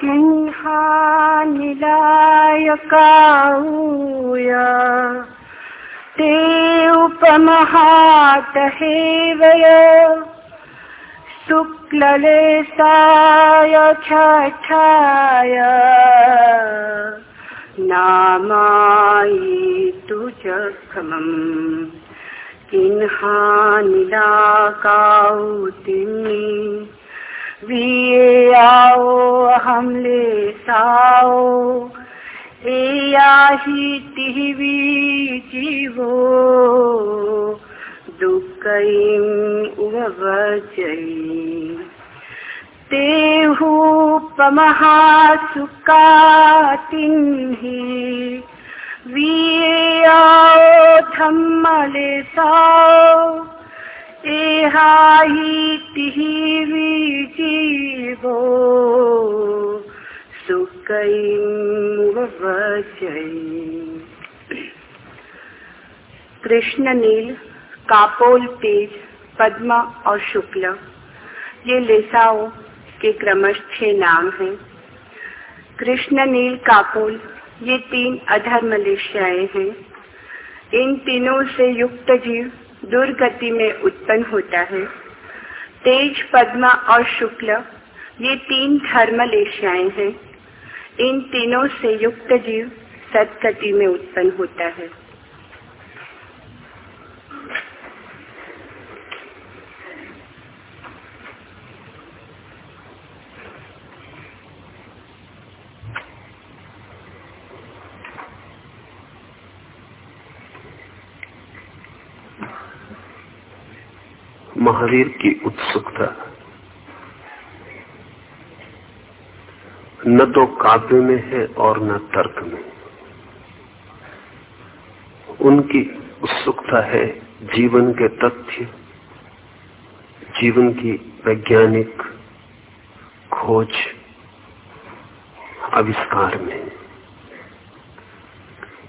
किंहानिलायकाऊय ते उपमहातहेवय। शुक्ललेसाय छठाय नामायि तु च खमम् किन्हानिलाकाउतिनि विये आओ हम ले साओ एयाहि तिहवी जीवो। दुःखैम् उवचयि तेहूपमहासुकातिन्हि वियाओ धम्मले जीवो कृष्ण नील, कापोल, तेज, पद्मा और शुक्ल, ये लेसाओं के क्रमश छह नाम हैं। कृष्ण नील, कापोल, ये तीन अधर्म लेशाएँ हैं। इन तीनों से युक्त जीव दुर्गति में उत्पन्न होता है। तेज, पद्मा और शुक्ल, ये तीन धर्म एशियाएँ हैं। इन तीनों से युक्त जीव सदगति में उत्पन्न होता है। महावीर की उत्सुकता। न तो काव्य में है और न तर्क में। उनकी उत्सुकता है जीवन के तथ्य, जीवन की वैज्ञानिक खोज, आविष्कार में।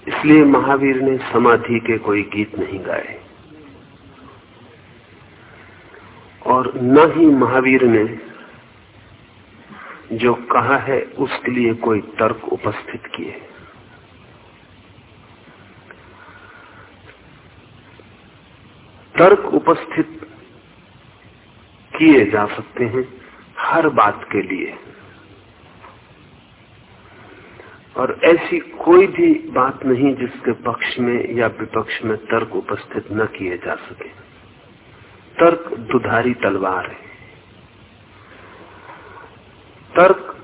इसलिए महावीर ने समाधि के कोई गीत नहीं गाए। और न ही महावीर ने जो कहा है, उसके लिए कोई तर्क उपस्थित किए। तर्क उपस्थित किए जा सकते हैं हर बात के लिए। और ऐसी कोई भी बात नहीं जिसके पक्ष में या विपक्ष में तर्क उपस्थित न किए जा सके। तर्क दुधारी तलवार है। तर्क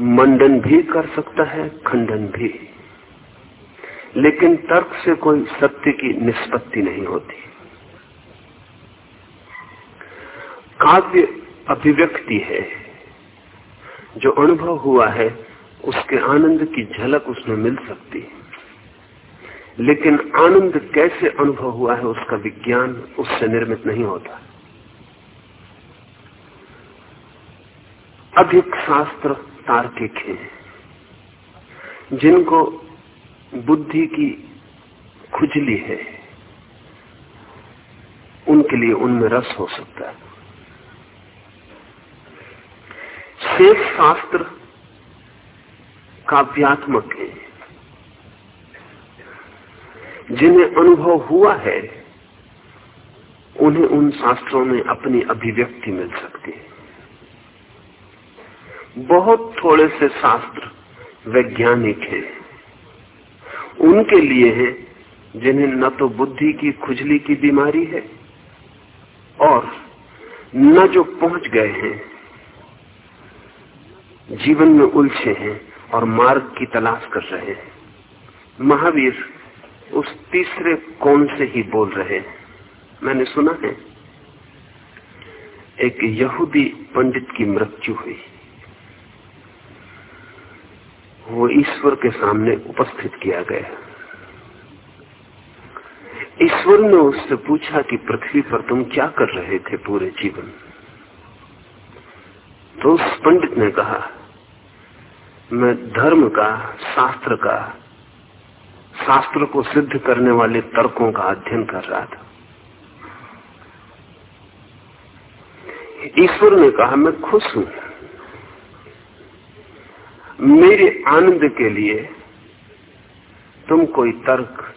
मंडन भी कर सकता है, खंडन भी। लेकिन तर्क से कोई सत्य की निष्पत्ति नहीं होती। काव्य अभिव्यक्ति है। जो अनुभव हुआ है, उसके आनंद की झलक उसमें मिल सकती है। लेकिन आनंद कैसे अनुभव हुआ है उसका विज्ञान उससे निर्मित नहीं होता। अधिक शास्त्र तार्किक हैं, जिनको बुद्धि की खुजली है, उनके लिए उनमें रस हो सकता है। शेष शास्त्र काव्यात्मक है। जिन्हें अनुभव हुआ है, उन्हें उन शास्त्रों में अपनी अभिव्यक्ति मिल सकती है। बहुत थोड़े से शास्त्र वैज्ञानिक हैं। उनके लिए हैं, जिन्हें न तो बुद्धि की खुजली की बीमारी है, और न जो पहुँच गए हैं, जीवन में उलझे हैं और मार्ग की तलाश कर रहे हैं। महावीर उस तीसरे कौन से ही बोल रहे मैंने सुना है। एक यहूदी पंडित की मृत्यु हुई। वो ईश्वर के सामने उपस्थित किया गया। ईश्वर ने उससे पूछा कि पृथ्वी पर तुम क्या कर रहे थे पूरे जीवन? तो उस पंडित ने कहा, मैं धर्म का, शास्त्र का शास्त्र को सिद्ध करने वाले तर्कों का अध्ययन कर रहा था। ईश्वर ने कहा, मैं खुश हूँ। मेरे आनंद के लिए तुम कोई तर्क,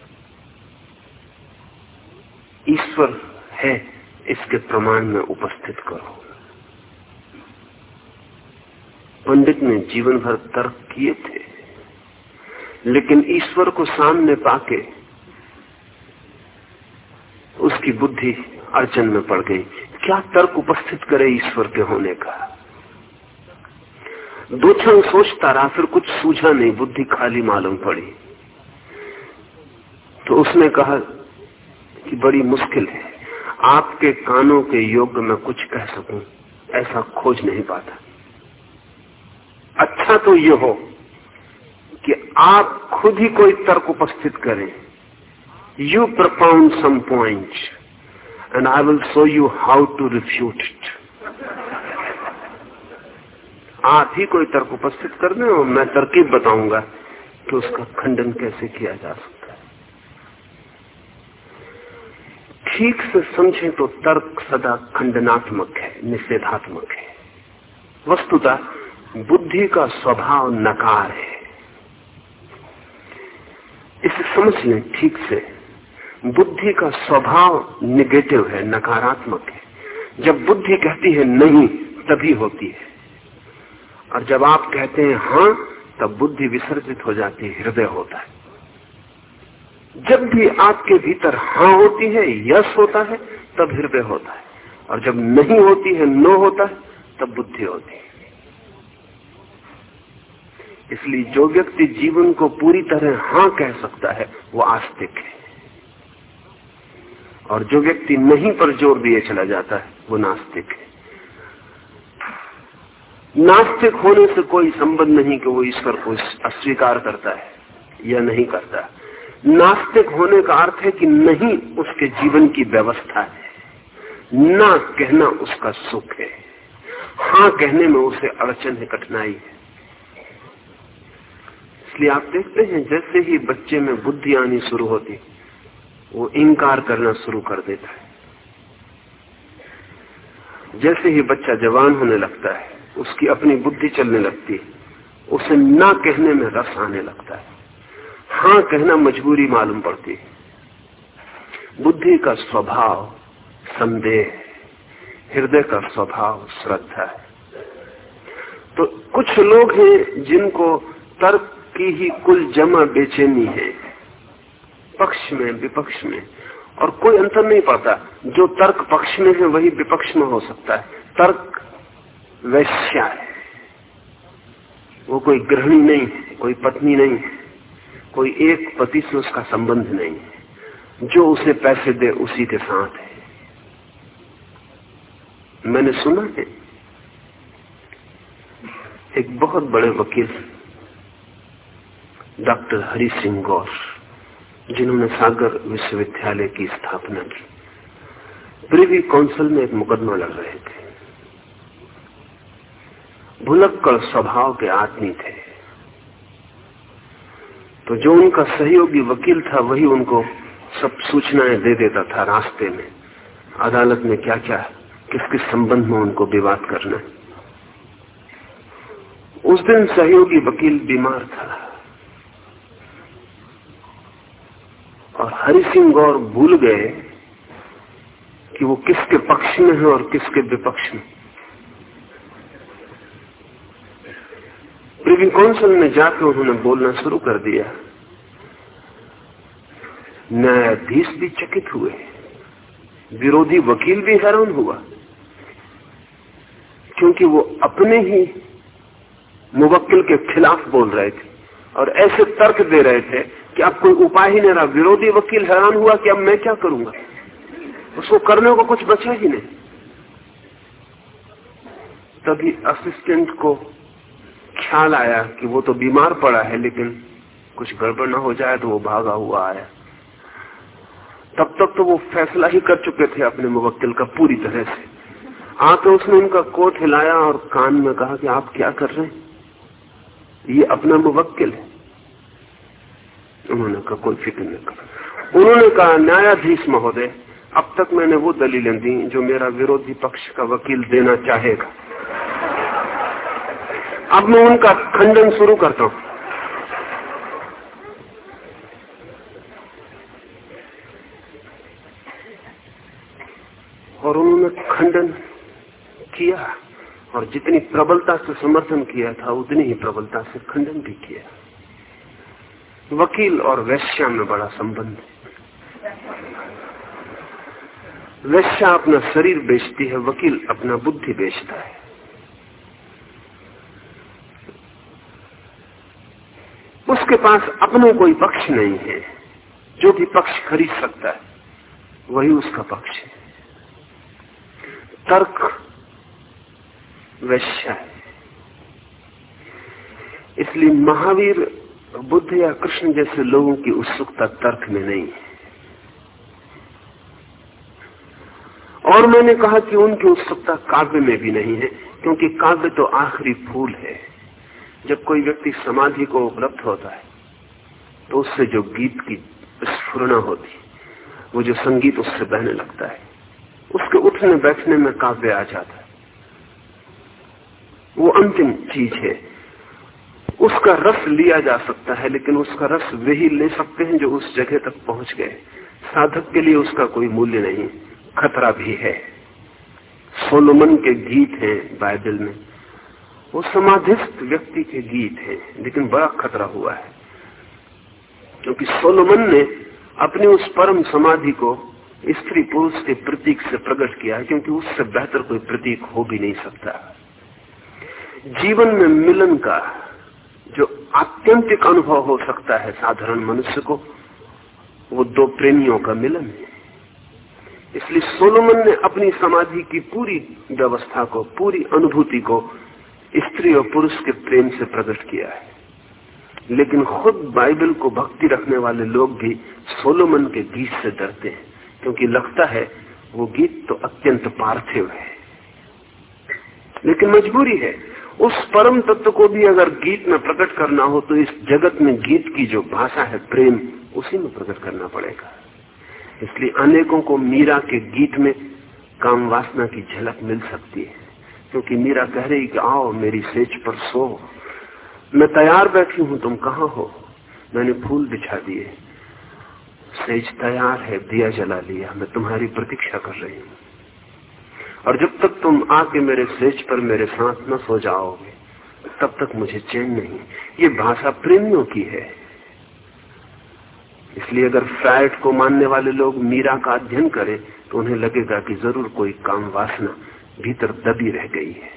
ईश्वर है, इसके प्रमाण में उपस्थित करो। पंडित ने जीवन भर तर्क किए थे। लेकिन ईश्वर को सामने पाके उसकी बुद्धि अड़चन में पड़ गई। क्या तर्क उपस्थित करे ईश्वर के होने का? दो क्षण सोचता रहा, फिर कुछ सूझा नहीं, बुद्धि खाली मालूम पड़ी। तो उसने कहा कि बड़ी मुश्किल है, आपके कानों के योग्य में कुछ कह सकूँ, ऐसा खोज नहीं पाता। अच्छा तो ये हो आप खुद ही कोई तर्क उपस्थित करें। You propound some point and I will show you how to refute it आप ही कोई तर्क उपस्थित कर दें और मैं तरकीब बताऊँगा कि उसका खंडन कैसे किया जा सकता है। ठीक से समझें तो तर्क सदा खंडनात्मक है, निषेधात्मक है। वस्तुतः बुद्धि का स्वभाव नकार है। इसे समझ लें ठीक से बुद्धि का स्वभाव निगेटिव है, नकारात्मक है। जब बुद्धि कहती है नहीं, तभी होती है। और जब आप कहते हैं हाँ तब बुद्धि विसर्जित हो जाती है, हृदय होता है। जब भी आपके भीतर हाँ होती है यश होता है, तब हृदय होता है। और जब नहीं होती है, नो होता है, तब बुद्धि होती है। इसलिए जो व्यक्ति जीवन को पूरी तरह हाँ कह सकता है, वो आस्तिक है। और जो व्यक्ति नहीं पर ज़ोर दिए चला जाता है, वो नास्तिक है। नास्तिक होने से कोई संबंध नहीं कि वो ईश्वर को अस्वीकार करता है या नहीं करता। नास्तिक होने का अर्थ है कि नहीं, उसके जीवन की व्यवस्था है। ना कहना उसका सुख है। हाँ कहने में उसे अड़चन है, कठिनाई है। इसलिए आप देखते हैं, जैसे ही बच्चे में बुद्धि आनी शुरू होती, वो इंकार करना शुरू कर देता है। जैसे ही बच्चा जवान होने लगता है, उसकी अपनी बुद्धि चलने लगती है, उसे ना कहने में रस आने लगता है। हाँ कहना मजबूरी मालूम पड़ती है। बुद्धि का स्वभाव, संदेह, हृदय का स्वभाव, श्रद्धा है। तो कुछ लोग हैं जिनको तर्क की ही कुल जमा बेचैनी है। पक्ष में, विपक्ष में। और कोई अंतर नहीं पाता। जो तर्क पक्ष में है, वही विपक्ष में हो सकता है। तर्क वैश्या है। वो कोई गृहिणी नहीं है, कोई पत्नी नहीं है, कोई एक पति से उसका संबंध नहीं है। जो उसे पैसे दे, उसी के साथ है। मैंने सुना है, एक बहुत बड़े वकील डॉक्टर हरि सिंह गौर, जिन्होंने सागर विश्वविद्यालय की स्थापना की। प्रिवी काउंसिल में एक मुकदमा लड़ रहे थे। भुलक्कड़ स्वभाव के आदमी थे। तो जो उनका सहयोगी वकील था, वही उनको सब सूचनाएँ दे देता था रास्ते में। अदालत में क्या क्या किस किस संबंध में उनको विवाद करना है। उस दिन सहयोगी वकील बीमार था। और हरि सिंह गौर भूल गए कि वो किसके पक्ष में है और किसके विपक्ष में। प्रिवी काउंसिल में जाकर उन्होंने बोलना शुरू कर दिया। न्यायाधीश भी चकित हुए। विरोधी वकील भी हैरान हुआ। क्योंकि वो अपने ही मुवक्किल के खिलाफ बोल रहे थे। और ऐसे तर्क दे रहे थे कि अब कोई उपाय ही नहीं रहा। विरोधी वकील हैरान हुआ कि अब मैं क्या करूँगा? उसको करने को कुछ बचा ही नहीं। तभी असिस्टेंट को ख्याल आया कि वो तो बीमार पड़ा है, लेकिन कुछ गड़बड़ ना हो जाए तो वो भागा हुआ आया। तब तक तो वो फैसला ही कर चुके थे अपने मुवक्किल का पूरी तरह से। आके उसने उनका कोट हिलाया और कान में कहा कि आप क्या कर रहे हैं? ये अपना मुवक्किल है। उन्होंने कहा, कोई फ़िक्र नहीं करा। उन्होंने कहा, न्यायाधीश महोदय, अब तक मैंने वो दलीलें दी जो मेरा विरोधी पक्ष का वकील देना चाहेगा। अब मैं उनका खंडन शुरू करता हूँ। और उन्होंने खंडन किया। और जितनी प्रबलता से समर्थन किया था, उतनी ही प्रबलता से खंडन भी किया। वकील और वैश्या में बड़ा संबंध है। वैश्या अपना शरीर बेचती है, वकील अपना बुद्धि बेचता है। उसके पास अपना कोई पक्ष नहीं है। जो भी पक्ष खरीद सकता है, वही उसका पक्ष है। तर्क वैश्य है। इसलिए महावीर बुद्ध या कृष्ण जैसे लोगों की उत्सुकता तर्क में नहीं है। और मैंने कहा कि उनकी उत्सुकता काव्य में भी नहीं है, क्योंकि काव्य तो आखिरी फूल है। जब कोई व्यक्ति समाधि को उपलब्ध होता है तो उससे जो गीत की स्फुरना होती वो जो संगीत उससे बहने लगता है, उसके उठने बैठने में काव्य आ जाता है। वो अंतिम चीज़ है। उसका रस लिया जा सकता है, लेकिन उसका रस वे ही ले सकते हैं जो उस जगह तक पहुँच गए। साधक के लिए उसका कोई मूल्य नहीं, खतरा भी है। सोलोमन के गीत हैं बाइबल में। वो समाधिस्थ व्यक्ति के गीत हैं, लेकिन बड़ा खतरा हुआ है। क्योंकि सोलोमन ने अपनी उस परम समाधि को स्त्री पुरुष के प्रतीक से प्रकट किया है क्योंकि उससे बेहतर कोई प्रतीक हो भी नहीं सकता। जीवन में मिलन का जो आत्यंतिक अनुभव हो सकता है साधारण मनुष्य को, वो दो प्रेमियों का मिलन है। इसलिए सोलोमन ने अपनी समाधि की पूरी व्यवस्था को, पूरी अनुभूति को स्त्री और पुरुष के प्रेम से प्रकट किया है। लेकिन खुद बाइबल को भक्ति रखने वाले लोग भी सोलोमन के गीत से डरते हैं, क्योंकि लगता है वो गीत तो अत्यंत पार्थिव है। लेकिन मजबूरी है उस परम तत्व को भी अगर गीत में प्रकट करना हो तो इस जगत में गीत की जो भाषा है प्रेम, उसी में प्रकट करना पड़ेगा। इसलिए अनेकों को मीरा के गीत में काम वासना की झलक मिल सकती है, क्योंकि मीरा कह रही कि, आओ मेरी सेज पर सो। मैं तैयार बैठी हूँ, तुम कहाँ हो? मैंने फूल बिछा दिए। सेज तैयार है, दिया जला लिया। मैं तुम्हारी प्रतीक्षा कर रही हूँ। और जब तक तुम आके मेरे सेज पर मेरे साथ न सो जाओगे, तब तक मुझे चैन नहीं। ये भाषा प्रेमियों की है। इसलिए अगर फ्राइड को मानने वाले लोग मीरा का अध्ययन करें तो उन्हें लगेगा कि ज़रूर कोई काम वासना भीतर दबी रह गई है।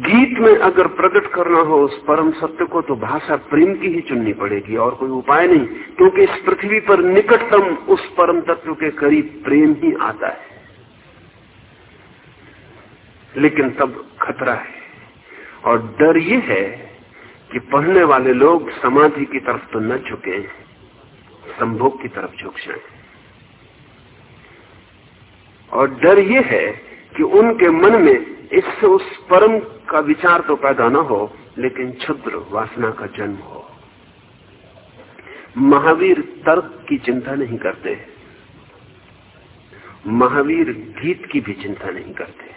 गीत में अगर प्रकट करना हो उस परम सत्य को तो भाषा प्रेम की ही चुननी पड़ेगी, और कोई उपाय नहीं, क्योंकि इस पृथ्वी पर निकटतम उस परम तत्व के करीब प्रेम ही आता है। लेकिन तब खतरा है। और डर ये है कि पढ़ने वाले लोग समाधि की तरफ़ तो न झुके संभोग की तरफ़ झुक जाए। और डर ये है कि उनके मन में इससे उस परम का विचार तो पैदा न हो, लेकिन क्षुद्र वासना का जन्म हो। महावीर तर्क की चिंता नहीं करते। महावीर गीत की भी चिंता नहीं करते।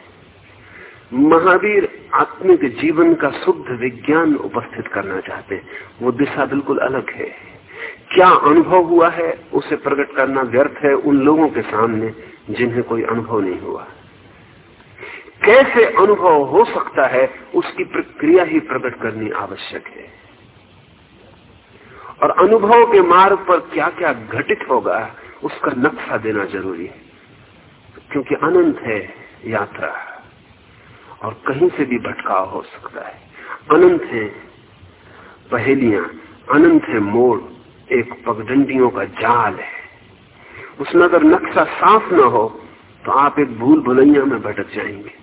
महावीर आत्मिक जीवन का शुद्ध विज्ञान उपस्थित करना चाहते हैं। वो दिशा बिल्कुल अलग है। क्या अनुभव हुआ है, उसे प्रकट करना व्यर्थ है उन लोगों के सामने जिन्हें कोई अनुभव नहीं हुआ। कैसे अनुभव हो सकता है, उसकी प्रक्रिया ही प्रकट करनी आवश्यक है। और अनुभव के मार्ग पर क्या क्या घटित होगा, उसका नक्शा देना ज़रूरी है। क्योंकि अनंत है यात्रा। और कहीं से भी भटकाव हो सकता है। अनंत है पहेलियाँ, अनंत है मोड़, एक पगडंडियों का जाल है। उसमें अगर नक्शा साफ़ ना हो तो आप एक भूल भुलैया में भटक जाएँगे।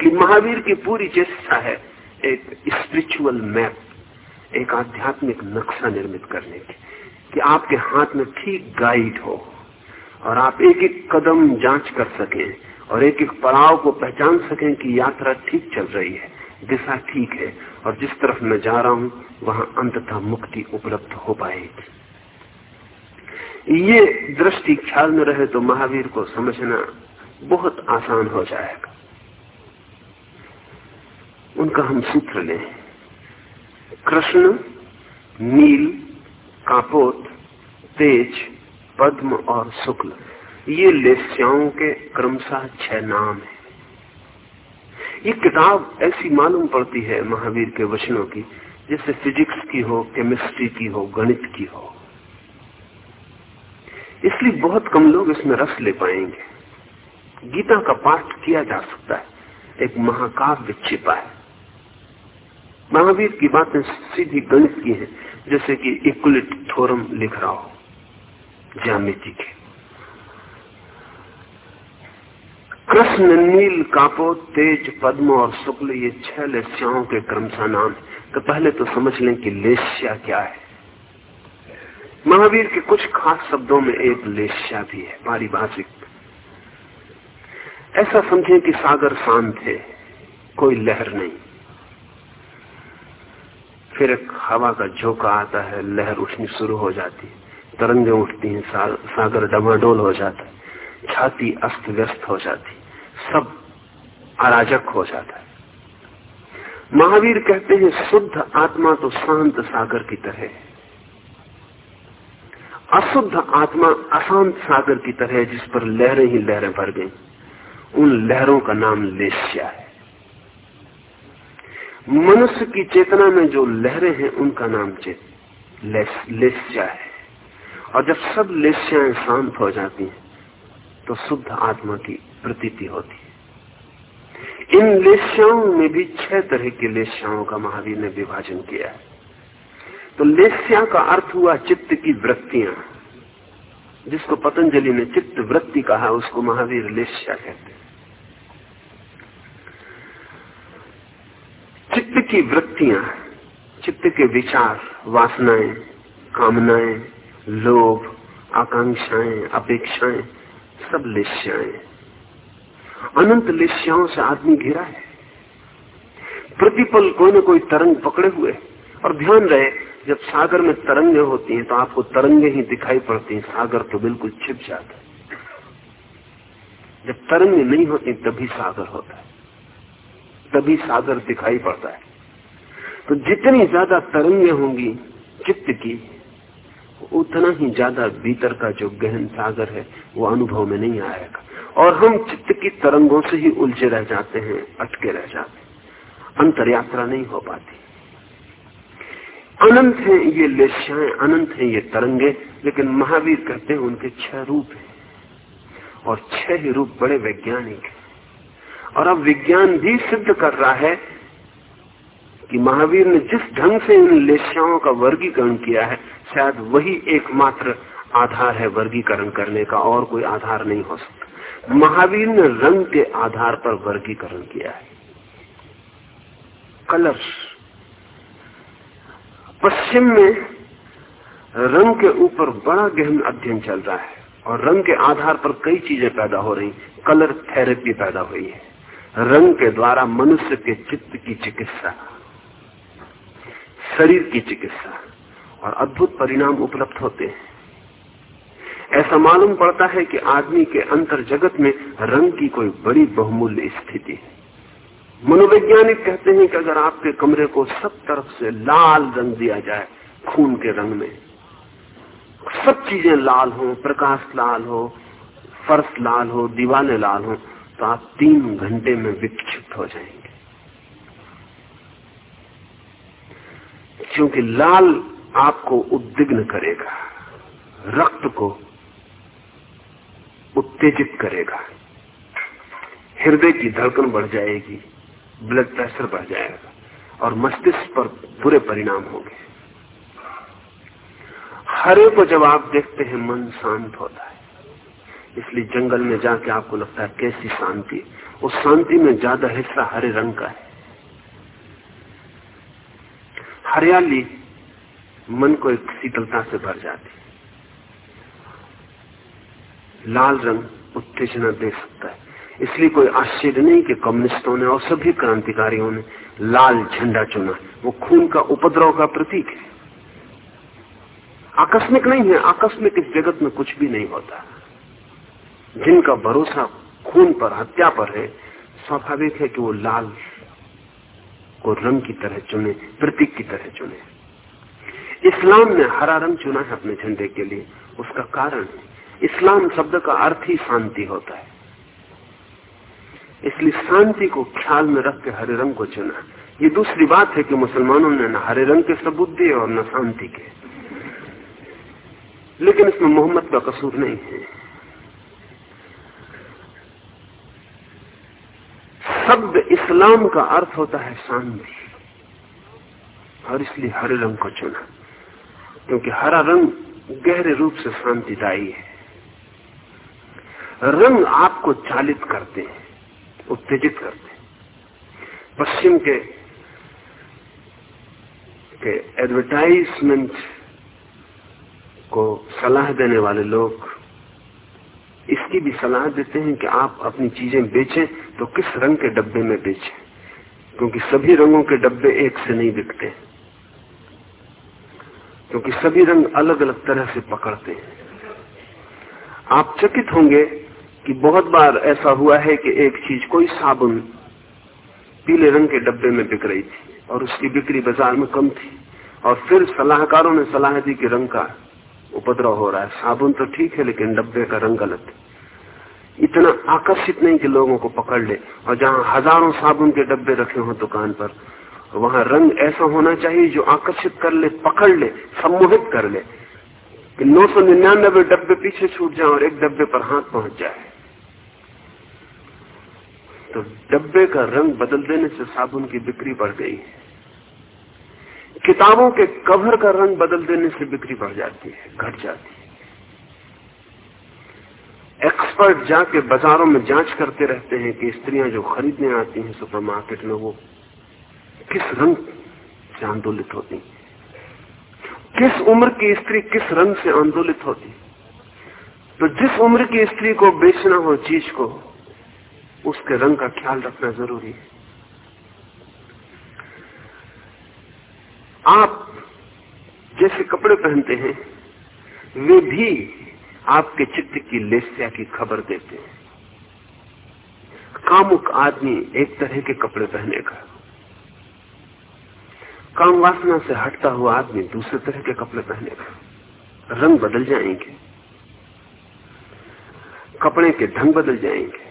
कि महावीर की पूरी चेष्टा है एक स्पिरिचुअल मैप एक आध्यात्मिक नक्शा निर्मित करने की, कि आपके हाथ में ठीक गाइड हो, और आप एक एक कदम जाँच कर सकें और एक एक पड़ाव को पहचान सकें कि यात्रा ठीक चल रही है, दिशा ठीक है, और जिस तरफ़ मैं जा रहा हूँ, वहाँ अंततः मुक्ति उपलब्ध हो पाएगी। ये दृष्टि ख्याल में रहे तो महावीर को समझना बहुत आसान हो जाएगा। उनका हम सूत्र लें। कृष्ण, नील, कापोत, तेज, पद्म और शुक्ल। ये लेस्याओं के क्रमशः छह नाम है। ये किताब ऐसी मालूम पड़ती है महावीर के वचनों की, जैसे फिजिक्स की हो, केमिस्ट्री की हो, गणित की हो। इसलिए बहुत कम लोग इसमें रस ले पाएँगे। गीता का पाठ किया जा सकता है, एक महाकाव्य छिपा है। महावीर की बातें सीधी गणित की हैं, जैसे कि इक्वलिट थोरम लिख रहा हो, ज्यामिति के। कृष्ण नील कापो, तेज पद्म और शुक्ल, ये छह लेस्याओं के क्रमशः नाम तो पहले तो समझ लें कि लेस्या क्या है। महावीर के कुछ खास शब्दों में एक लेस्या भी है, पारिभाषिक। ऐसा समझे कि सागर शांत है, कोई लहर नहीं। फिर एक हवा का झोंका आता है, लहर उठनी शुरू हो जाती है। तरंगे उठती हैं सागर डमाडोल हो जाता है, छाती अस्त व्यस्त हो जाती सब अराजक हो जाता है। महावीर कहते हैं, शुद्ध आत्मा तो शांत सागर की तरह है। अशुद्ध आत्मा अशांत सागर की तरह है, जिस पर लहरें ही लहरें भर गई। उन लहरों का नाम लेस्या है। मनुष्य की चेतना में जो लहरें हैं, उनका नाम चेत लेस्या है। और जब सब लेस्याएँ शांत हो जाती हैं तो शुद्ध आत्मा की प्रतीति होती है। इन लेस्याओं में भी छह तरह की लेस्याओं का महावीर ने विभाजन किया। है तो लेस्या का अर्थ हुआ चित्त की वृत्तियाँ। जिसको पतंजलि ने चित्त वृत्ति कहा, उसको महावीर लेस्या कहते हैं। चित्त की वृत्तियाँ, चित्त के विचार, वासनाएँ, कामनाएँ, लोभ, आकांक्षाएँ, अपेक्षाएँ, सब लेस्याएँ। अनंत लेस्याओं से आदमी घिरा है। प्रतिपल कोई न कोई तरंग पकड़े हुए और ध्यान रहे, जब सागर में तरंगे होती हैं तो आपको तरंगे ही दिखाई पड़ती हैं। सागर तो बिल्कुल छिप जाता है। जब तरंगे नहीं होती, तभी सागर होता है। तभी सागर दिखाई पड़ता है। तो जितनी ज़्यादा तरंगे होंगी, चित्त की, उतना ही ज़्यादा भीतर का जो गहन सागर है, वो अनुभव में नहीं आएगा। और हम चित्त की तरंगों से ही उलझे रह जाते हैं, अटके रह जाते हैं। अंतर यात्रा नहीं हो पाती। अनंत है ये लेशाएँ अनंत है ये तरंगे, लेकिन महावीर कहते हैं उनके छह रूप हैं। और छह ही रूप बड़े वैज्ञानिक हैं। और अब विज्ञान भी सिद्ध कर रहा है कि महावीर ने जिस ढंग से इन लेशाओं का वर्गीकरण किया है, शायद वही एकमात्र आधार है वर्गीकरण करने का, और कोई आधार नहीं हो सकता। महावीर ने रंग के आधार पर वर्गीकरण किया है। कलर्स। पश्चिम में रंग के ऊपर बड़ा गहन अध्ययन चल रहा है और रंग के आधार पर कई चीज़ें पैदा हो रही, कलर थेरेपी पैदा हुई है। रंग के द्वारा मनुष्य के चित्त की चिकित्सा, शरीर की चिकित्सा और अद्भुत परिणाम उपलब्ध होते हैं। ऐसा मालूम पड़ता है कि आदमी के अंतर जगत में रंग की कोई बड़ी बहुमूल्य स्थिति है। मनोवैज्ञानिक कहते हैं कि अगर आपके कमरे को सब तरफ़ से लाल रंग दिया जाए, खून के रंग में, सब चीज़ें लाल हो, प्रकाश लाल हो, फर्श लाल हो, दीवाने लाल हो तो आप तीन घंटे में विक्षिप्त हो जाएँगे। क्योंकि लाल आपको उद्विग्न करेगा, रक्त को उत्तेजित करेगा। हृदय की धड़कन बढ़ जाएगी ब्लड प्रेशर बढ़ जाएगा और मस्तिष्क पर बुरे परिणाम होंगे। हरे को जब आप देखते हैं, मन शांत होता है। इसलिए जंगल में जाके आपको लगता है कैसी शांति, उस शांति में ज़्यादा हिस्सा हरे रंग का है। हरियाली मन को एक शीतलता से भर जाती लाल रंग उत्तेजना दे सकता है। इसलिए कोई आश्चर्य नहीं कि कम्युनिस्टों ने और सभी क्रांतिकारियों ने लाल झंडा चुना। वो खून का उपद्रव का प्रतीक है। आकस्मिक नहीं है, आकस्मिक इस जगत में कुछ भी नहीं होता। जिनका भरोसा खून पर, हत्या पर है, स्वाभाविक है कि वो लाल को रंग की तरह चुने, प्रतीक की तरह चुने। इस्लाम ने हरा रंग चुना है अपने झंडे के लिए। उसका कारण इस्लाम शब्द का अर्थ ही शांति होता है। इसलिए शांति को ख्याल में रख के हरे रंग को चुना। ये दूसरी बात है कि मुसलमानों ने न हरे रंग के सबूत दिए और न शांति के। लेकिन इसमें मोहम्मद का कसूर नहीं है। शब्द इस्लाम का अर्थ होता है शांति। और इसलिए हरे रंग को चुना। क्योंकि हरा रंग गहरे रूप से शांतिदायी है। रंग आपको चालित करते हैं, उत्तेजित करते हैं। पश्चिम के के एडवर्टाइजमेंट को सलाह देने वाले लोग इसकी भी सलाह देते हैं कि आप अपनी चीज़ें बेचें तो किस रंग के डब्बे में बेचें? क्योंकि सभी रंगों के डब्बे एक से नहीं बिकते। क्योंकि सभी रंग अलग अलग तरह से पकड़ते हैं। आप चकित होंगे कि बहुत बार ऐसा हुआ है कि एक चीज़ कोई साबुन पीले रंग के डब्बे में बिक रही थी और उसकी बिक्री बाज़ार में कम थी। और फिर सलाहकारों ने सलाह दी कि रंग का उपद्रव हो रहा है। साबुन तो ठीक है, लेकिन डब्बे का रंग गलत है। इतना आकर्षित नहीं कि लोगों को पकड़ ले। और जहाँ हज़ारों साबुन के डब्बे रखे हो दुकान पर, वहाँ रंग ऐसा होना चाहिए जो आकर्षित कर ले, पकड़ ले, सम्मोहित कर ले कि नौ सौ निन्यानबे डब्बे पीछे छूट जाए और एक डब्बे पर हाथ पहुँच जाए। तो डब्बे का रंग बदल देने से साबुन की बिक्री बढ़ गई। है किताबों के कवर का रंग बदल देने से बिक्री बढ़ जाती है, घट जाती है। एक्सपर्ट जाके बाजारों में जाँच करते रहते हैं कि स्त्रियाँ जो खरीदने आती हैं सुपरमार्केट में, वो किस रंग से आंदोलित होती किस उम्र की स्त्री किस रंग से आंदोलित होती तो जिस उम्र की स्त्री को बेचना हो, चीज़ को उसके रंग का ख्याल रखना ज़रूरी है। आप जैसे कपड़े पहनते हैं, वे भी आपके चित्त की लेस्या की खबर देते हैं। कामुक आदमी एक तरह के कपड़े पहनेगा काम वासना से हटता हुआ आदमी दूसरे तरह के कपड़े पहनेगा रंग बदल जाएँगे। कपड़े के ढंग बदल जाएँगे।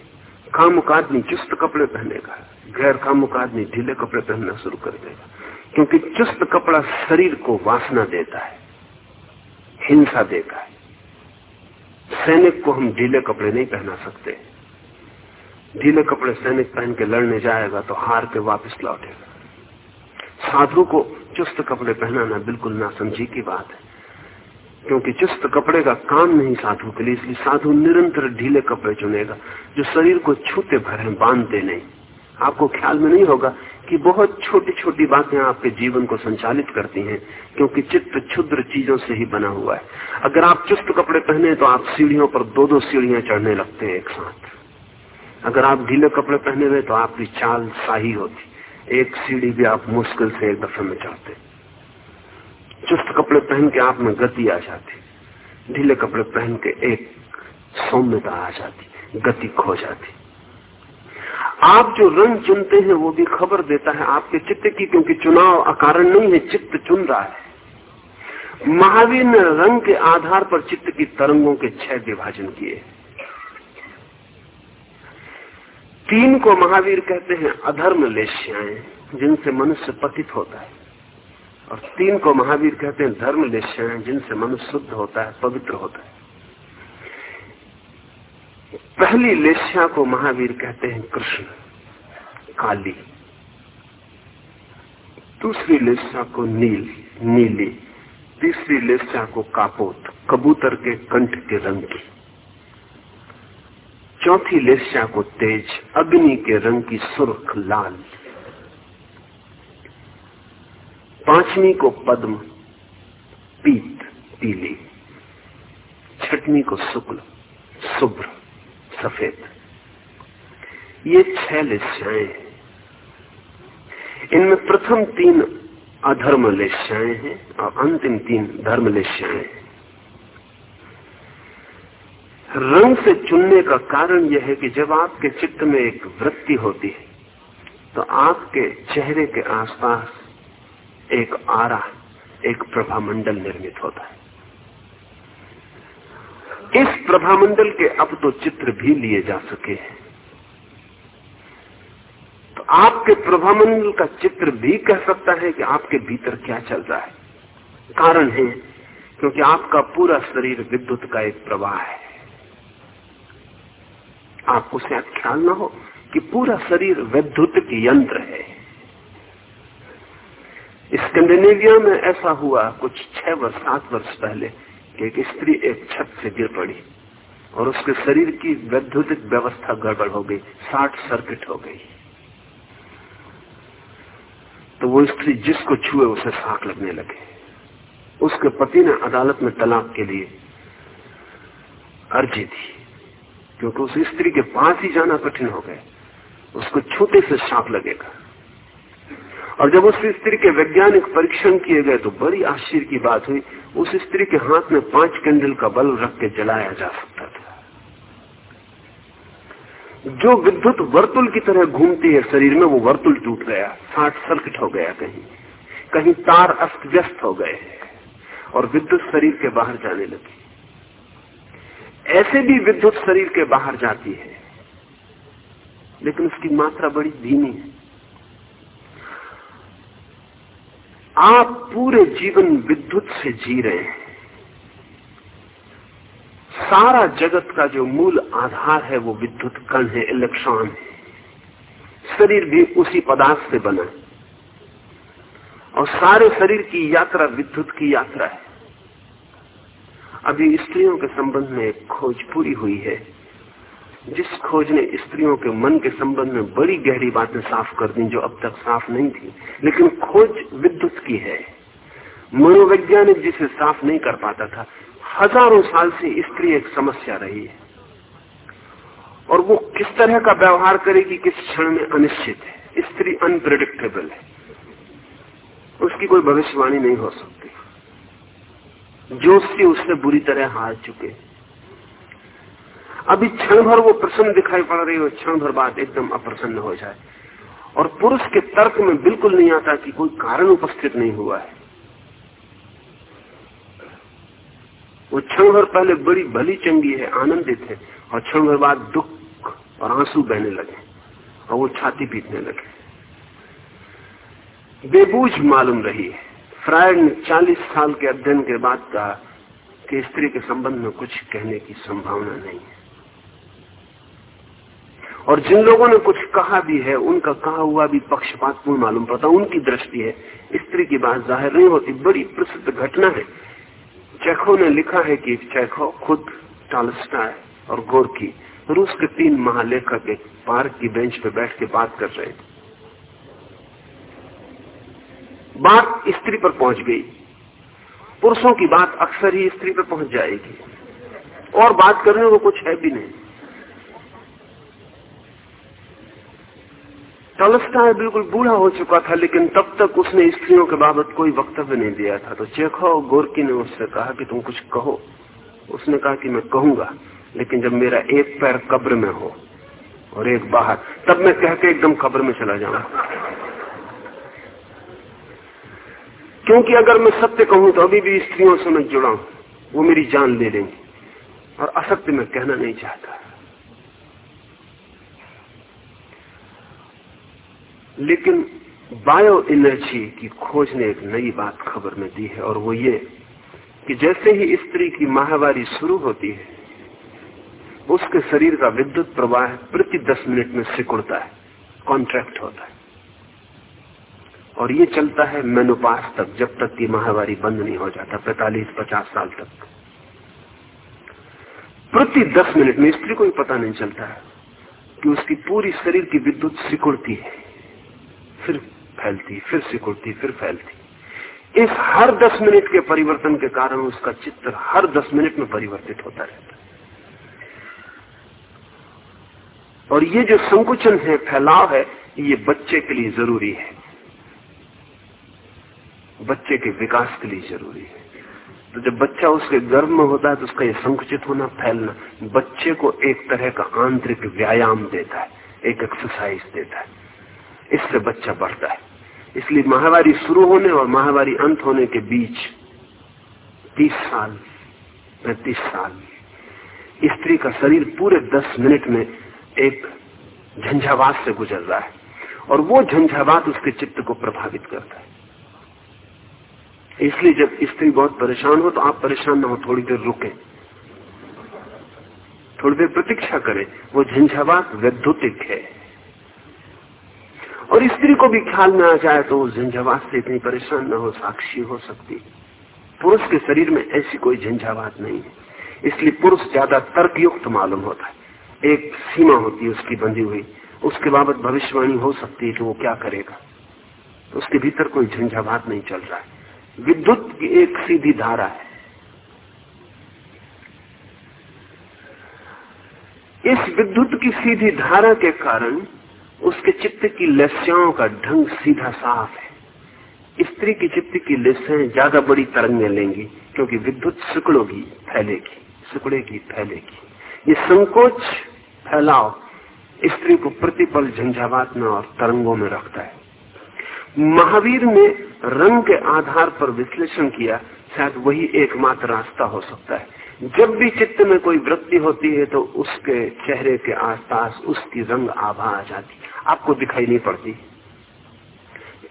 कामुक आदमी चुस्त कपड़े पहनेगा। गैर कामुक आदमी ढीले कपड़े पहनना शुरू कर देगा। क्योंकि चुस्त कपड़ा शरीर को वासना देता है, हिंसा देता है। सैनिक को हम ढीले कपड़े नहीं पहना सकते। ढीले कपड़े सैनिक पहन के लड़ने जाएगा तो हार के वापस लौटेगा। साधु को चुस्त कपड़े पहनाना बिल्कुल नासमझी की बात है। क्योंकि चुस्त कपड़े का काम नहीं साधु के लिए, इसलिए साधु निरंतर ढीले कपड़े चुनेगा, जो शरीर को छूते भरे बांधते नहीं। आपको ख्याल में नहीं होगा कि बहुत छोटी छोटी बातें आपके जीवन को संचालित करती हैं, क्योंकि चित्त क्षुद्र चीज़ों से ही बना हुआ है। अगर आप चुस्त कपड़े पहने तो आप सीढ़ियों पर दो दो सीढ़ियाँ चढ़ने लगते हैं एक साथ। अगर आप ढीले कपड़े पहने हुए तो आपकी चाल शाही होती। एक सीढ़ी भी आप मुश्किल से एक दफे में चढ़ते। चुस्त कपड़े पहन के आप में गति आ जाती। ढीले कपड़े पहन के एक सौम्यता आ जाती, गति खो जाती। आप जो रंग चुनते हैं, वो भी खबर देता है आपके चित्त की, क्योंकि चुनाव अकारण नहीं है, चित्त चुन रहा है। महावीर ने रंग के आधार पर चित्त की तरंगों के छह विभाजन किए। तीन को महावीर कहते हैं अधर्म लेश्याएँ जिनसे मनुष्य पतित होता है। और तीन को महावीर कहते हैं, धर्म लेश्याएँ जिनसे मनुष्य शुद्ध होता है, पवित्र होता है। पहली लेस्या को महावीर कहते हैं कृष्ण, काली। दूसरी लेस्या को नील, नीली। तीसरी लेस्या को कापोत, कबूतर के कंठ के रंग की। चौथी लेस्या को तेज, अग्नि के रंग की सुर्ख लाल। पांचवी को पद्म, पीत पीली, छठवीं को शुक्ल, शुभ्र, सफ़ेद। ये छह हैं। इनमें प्रथम तीन अधर्म लेस्याएँ हैं और अंतिम तीन धर्म लेस्याएँ हैं। रंग से चुनने का कारण यह है कि जब आपके चित्त में एक वृत्ति होती है तो आपके चेहरे के आसपास एक आरा, एक प्रभामंडल निर्मित होता है। इस प्रभामंडल के अब तो चित्र भी लिए जा सके हैं। तो आपके प्रभामंडल का चित्र भी कह सकता है कि आपके भीतर क्या चल रहा है। कारण है, क्योंकि आपका पूरा शरीर विद्युत का एक प्रवाह है। आपको शायद ख्याल ना हो कि पूरा शरीर विद्युत की यंत्र है। स्कैंडिनेविया में ऐसा हुआ कुछ छह वर्ष, सात वर्ष पहले कि एक स्त्री एक छत से गिर पड़ी और उसके शरीर की वैद्युतिक व्यवस्था गड़बड़ हो गई, शॉर्ट सर्किट हो गई। तो वो स्त्री जिसको छुए उसे साख लगने लगे। उसके पति ने अदालत में तलाक के लिए अर्जी दी, क्योंकि उस स्त्री के पास ही जाना कठिन हो गए उसको छोटे से शाप लगेगा। और जब उस स्त्री के वैज्ञानिक परीक्षण किए गए तो बड़ी आश्चर्य की बात हुई, उस स्त्री के हाथ में पाँच कैंडल का बल्ब रख के जलाया जा सकता था। जो विद्युत वर्तुल की तरह घूमती है शरीर में, वो वर्तुल टूट गया शॉर्ट सर्किट हो गया कहीं। कहीं तार अस्त व्यस्त हो गए और विद्युत शरीर के बाहर जाने लगी। ऐसे भी विद्युत शरीर के बाहर जाती है, लेकिन उसकी मात्रा बड़ी धीमी है। आप पूरे जीवन विद्युत से जी रहे हैं। सारा जगत का जो मूल आधार है, वो विद्युत कण है, इलेक्ट्रॉन है। शरीर भी उसी पदार्थ से बना है। और सारे शरीर की यात्रा विद्युत की यात्रा है। अभी स्त्रियों के संबंध में खोज पूरी हुई है। जिस खोज ने स्त्रियों के मन के संबंध में बड़ी गहरी बातें साफ़ कर दी जो अब तक साफ़ नहीं थी, लेकिन खोज विद्युत की है। मनोवैज्ञानिक जिसे साफ़ नहीं कर पाता था, हज़ारों साल से स्त्री एक समस्या रही है। और वो किस तरह का व्यवहार करेगी किस क्षण में अनिश्चित है। स्त्री अनप्रिडिक्टेबल है। उसकी कोई भविष्यवाणी नहीं हो सकती। जोशी उससे बुरी तरह हार चुके हैं। अभी क्षण भर वो प्रसन्न दिखाई पड़ रही हो क्षण भर बाद एकदम अप्रसन्न हो जाए। और पुरुष के तर्क में बिल्कुल नहीं आता कि कोई कारण उपस्थित नहीं हुआ है। वो क्षण भर पहले बड़ी भली चंगी है, आनंदित है, और क्षण भर बाद दुख और आँसू बहने लगे, और वो छाती पीटने लगे। बेबूझ मालूम रही है, फ्रायड ने 40 साल के अध्ययन के बाद कहा कि स्त्री के संबंध में कुछ कहने की संभावना नहीं है। और जिन लोगों ने कुछ कहा भी है, उनका कहा हुआ भी पक्षपातपूर्ण मालूम पड़ता उनकी दृष्टि है। स्त्री की बात ज़ाहिर नहीं होती, बड़ी प्रसिद्ध घटना है। चैखो ने लिखा है कि चैखो खुद टालस्टाय और गोरकी रूस के तीन महालेखक एक पार्क की बेंच पे बैठ के बात कर रहे थे बात स्त्री पर पहुँच गई। पुरुषों की बात अक्सर ही स्त्री पर पहुँच जाएगी। और बात करने को कुछ है भी नहीं। टॉलस्टाय बिल्कुल बूढ़ा हो चुका था, लेकिन तब तक उसने स्त्रियों के बाबत कोई वक्तव्य नहीं दिया था। तो चेखो गोरकी ने उससे कहा कि तुम कुछ कहो। उसने कहा कि मैं कहूँगा, लेकिन जब मेरा एक पैर कब्र में हो और एक बाहर, तब मैं कह के एकदम कब्र में चला जाऊँगा। क्योंकि अगर मैं सत्य कहूँ तो अभी भी स्त्रियों से मैं जुड़ा वो मेरी जान ले लेंगी। और असत्य मैं कहना नहीं चाहता। लेकिन बायो एनर्जी की खोज ने एक नई बात खबर में दी है, और वो ये कि जैसे ही स्त्री की माहवारी शुरू होती है, उसके शरीर का विद्युत प्रवाह प्रति दस मिनट में सिकुड़ता है कॉन्ट्रैक्ट होता है। और ये चलता है मेनोपास तक, जब तक कि माहवारी बंद नहीं हो जाता, पैतालीस, पचास साल तक। प्रति दस मिनट में स्त्री को ही पता नहीं चलता है कि उसकी पूरी शरीर की विद्युत सिकुड़ती है। फिर फैलती, फिर सिकुड़ती, फिर फैलती। इस हर दस मिनट के परिवर्तन के कारण उसका चित्र हर दस मिनट में परिवर्तित होता रहता है। और ये जो संकुचन है, फैलाव है, ये बच्चे के लिए ज़रूरी है। बच्चे के विकास के लिए ज़रूरी है। तो जब बच्चा उसके गर्भ में होता है तो उसका ये संकुचित होना, फैलना, बच्चे को एक तरह का आंतरिक व्यायाम देता है, एक एक्सरसाइज देता है। इससे बच्चा बढ़ता है। इसलिए महावारी शुरू होने और महावारी अंत होने के बीच तीस साल, पैतीस साल स्त्री का शरीर पूरे दस मिनट में एक झंझावात से गुजर रहा है और वो झंझावात उसके चित्त को प्रभावित करता है। इसलिए जब स्त्री बहुत परेशान हो तो आप परेशान ना हो, थोड़ी देर रुके। थोड़ी देर प्रतीक्षा करें, वो झंझावात वैद्युतिक है। और स्त्री को भी ख्याल में आ जाए तो उस झंझावात से इतनी परेशान न हो, साक्षी हो सकती। पुरुष के शरीर में ऐसी कोई झंझावात नहीं है। इसलिए पुरुष ज़्यादा तर्कयुक्त मालूम होता है। एक सीमा होती है उसकी बंधी हुई। उसके बाबत भविष्यवाणी हो सकती है कि वो क्या करेगा। उसके भीतर कोई झंझावात नहीं चल रहा है। विद्युत की एक सीधी धारा है। इस विद्युत की सीधी धारा के कारण उसके चित्त की लस्याओं का ढंग सीधा साफ़ है। स्त्री की चित्त की लस्याएँ ज़्यादा बड़ी तरंगें लेंगी, क्योंकि विद्युत सिकड़ोगी फैलेगी सिकड़ेगी फैलेगी। ये संकोच फैलाव स्त्री को प्रतिपल झंझावात में और तरंगों में रखता है। महावीर ने रंग के आधार पर विश्लेषण किया, शायद वही एकमात्र रास्ता हो सकता है। जब भी चित्त में कोई वृत्ति होती है तो उसके चेहरे के आसपास उसकी रंग आभा आ जाती आपको दिखाई नहीं पड़ती।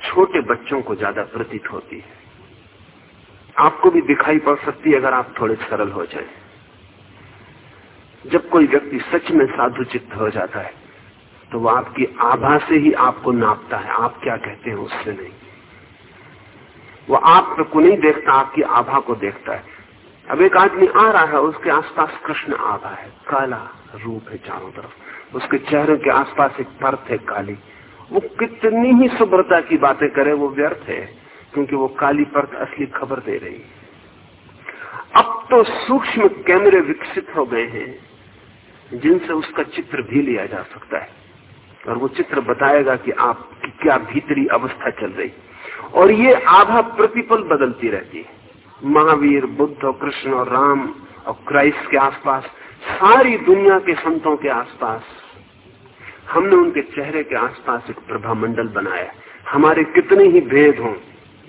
छोटे बच्चों को ज़्यादा प्रतीत होती है। आपको भी दिखाई पड़ सकती है अगर आप थोड़े सरल हो जाए। जब कोई व्यक्ति सच में साधु चित्त हो जाता है तो वो आपकी आभा से ही आपको नापता है। आप क्या कहते हैं उससे नहीं। वो आप को नहीं देखता, आपकी आभा को देखता है। अब एक आदमी आ रहा है, उसके आसपास कृष्ण आभा है। काला रूप है चारों तरफ़। उसके चेहरे के आसपास एक परत है काली। वो कितनी ही शुभ्रता की बातें करे, वो व्यर्थ है, क्योंकि वो काली परत असली खबर दे रही है। अब तो सूक्ष्म कैमरे विकसित हो गए हैं, जिनसे उसका चित्र भी लिया जा सकता है। और वो चित्र बताएगा कि आप क्या भीतरी अवस्था चल रही। और ये आभा प्रतिपल बदलती रहती है। महावीर, बुद्ध और कृष्ण और राम और क्राइस्ट के आसपास, सारी दुनिया के संतों के आसपास, हमने उनके चेहरे के आसपास एक प्रभा मंडल बनाया। हमारे कितने ही भेद हों,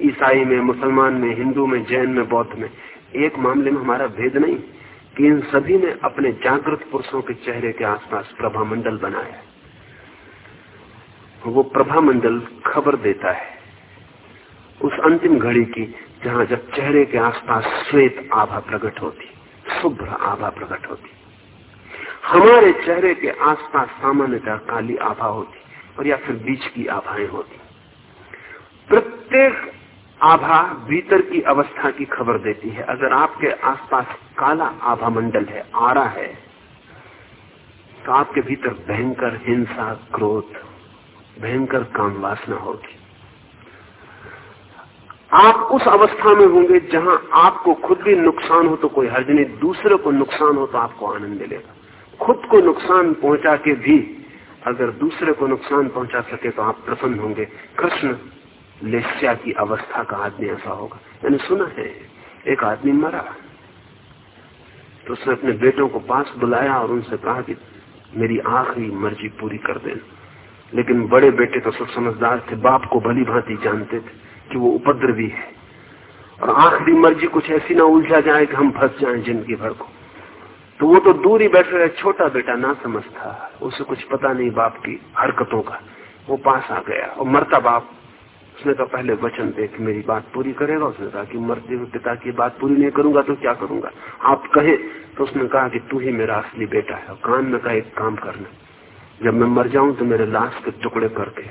ईसाई में, मुसलमान में, हिंदू में, जैन में, बौद्ध में, एक मामले में हमारा भेद नहीं कि इन सभी ने अपने जागृत पुरुषों के चेहरे के आसपास प्रभा मंडल बनाया। वो प्रभा मंडल खबर देता है। उस अंतिम घड़ी की जहाँ जब चेहरे के आसपास श्वेत आभा प्रकट होती, शुभ्र आभा प्रकट होती। हमारे चेहरे के आसपास सामान्यतः काली आभा होती और या फिर बीच की आभाएँ होती। प्रत्येक आभा भीतर की अवस्था की खबर देती है। अगर आपके आसपास काला आभा मंडल है, आरा है तो आपके भीतर भयंकर हिंसा, क्रोध, भयंकर काम वासना होगी। आप उस अवस्था में होंगे जहाँ आपको खुद भी नुकसान हो तो कोई हर्ज नहीं, दूसरे को नुकसान हो तो आपको आनंद मिलेगा। खुद को नुकसान पहुँचा के भी अगर दूसरे को नुकसान पहुँचा सके तो आप प्रसन्न होंगे। कृष्ण, लेस्या की अवस्था का आदमी ऐसा होगा। मैंने सुना है, एक आदमी मरा। तो उसने अपने बेटों को पास बुलाया और उनसे कहा कि मेरी आखिरी मर्ज़ी पूरी कर देना। लेकिन बड़े बेटे तो सब समझदार थे, बाप को भली भांति जानते थे। कि वो उपद्रवी है। और आखिरी मर्ज़ी कुछ ऐसी ना उलझा जाए कि हम फंस जाएँ ज़िंदगी भर को। तो वो तो दूर ही बैठे रहे, छोटा बेटा ना समझता उसे कुछ पता नहीं बाप की हरकतों का। वो पास आ गया और मरता बाप, उसने कहा, पहले वचन दे कि मेरी बात पूरी करेगा। उसने कहा कि मरते हुए पिता की बात पूरी नहीं करूँगा तो क्या करूँगा? आप कहे तो उसने कहा कि तू ही मेरा असली बेटा है कान में का एक काम करना। जब मैं मर जाऊँ तो मेरे लाश के टुकड़े करके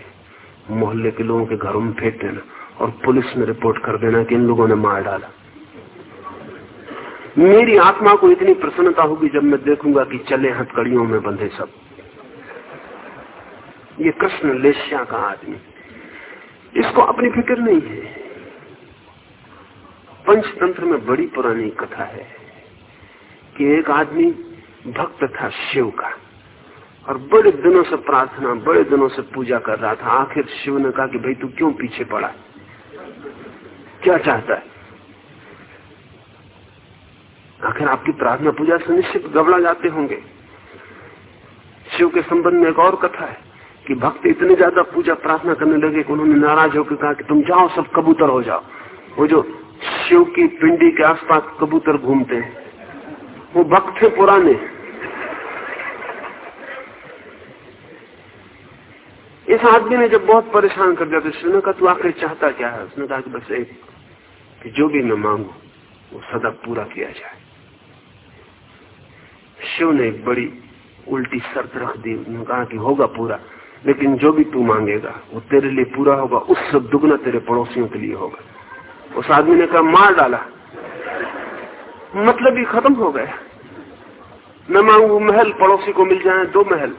मोहल्ले के लोगों के घरों में फेंक देना। और पुलिस में रिपोर्ट कर देना कि इन लोगों ने मार डाला। मेरी आत्मा को इतनी प्रसन्नता होगी जब मैं देखूँगा कि चले हथकड़ियों में बंधे सब। ये कृष्ण लेशिया का आदमी। इसको अपनी फ़िक्र नहीं है। पंचतंत्र में बड़ी पुरानी कथा है कि एक आदमी भक्त था शिव का और बड़े दिनों से प्रार्थना, बड़े दिनों से पूजा कर रहा था। आखिर शिव ने कहा कि भाई तू क्यों पीछे पड़ा? क्या चाहता है? आखिर आपकी प्रार्थना पूजा से निश्चित गबड़ा जाते होंगे। शिव के संबंध में एक और कथा है कि भक्त इतने ज़्यादा पूजा प्रार्थना करने लगे कि उन्होंने नाराज़ होकर कहा कि तुम जाओ, सब कबूतर हो जाओ। वो जो शिव की पिंडी के आसपास कबूतर घूमते हैं, वो भक्त थे पुराने। इस आदमी ने जब बहुत परेशान कर दिया तो शिव ने कहा, तू आखिर चाहता क्या है? उसने कहा कि बस एक, कि जो भी मैं मांगू, वो सदा पूरा किया जाए। शिव ने बड़ी उल्टी शर्त रख दी। उन्होंने कहा कि होगा पूरा, लेकिन जो भी तू मांगेगा, वो तेरे लिए पूरा होगा। उससे दुगना तेरे पड़ोसियों के लिए होगा। उस आदमी ने कहा, मार डाला। मतलब ही खत्म हो गया। मैं मांगू, महल पड़ोसी को मिल जाए, दो महल।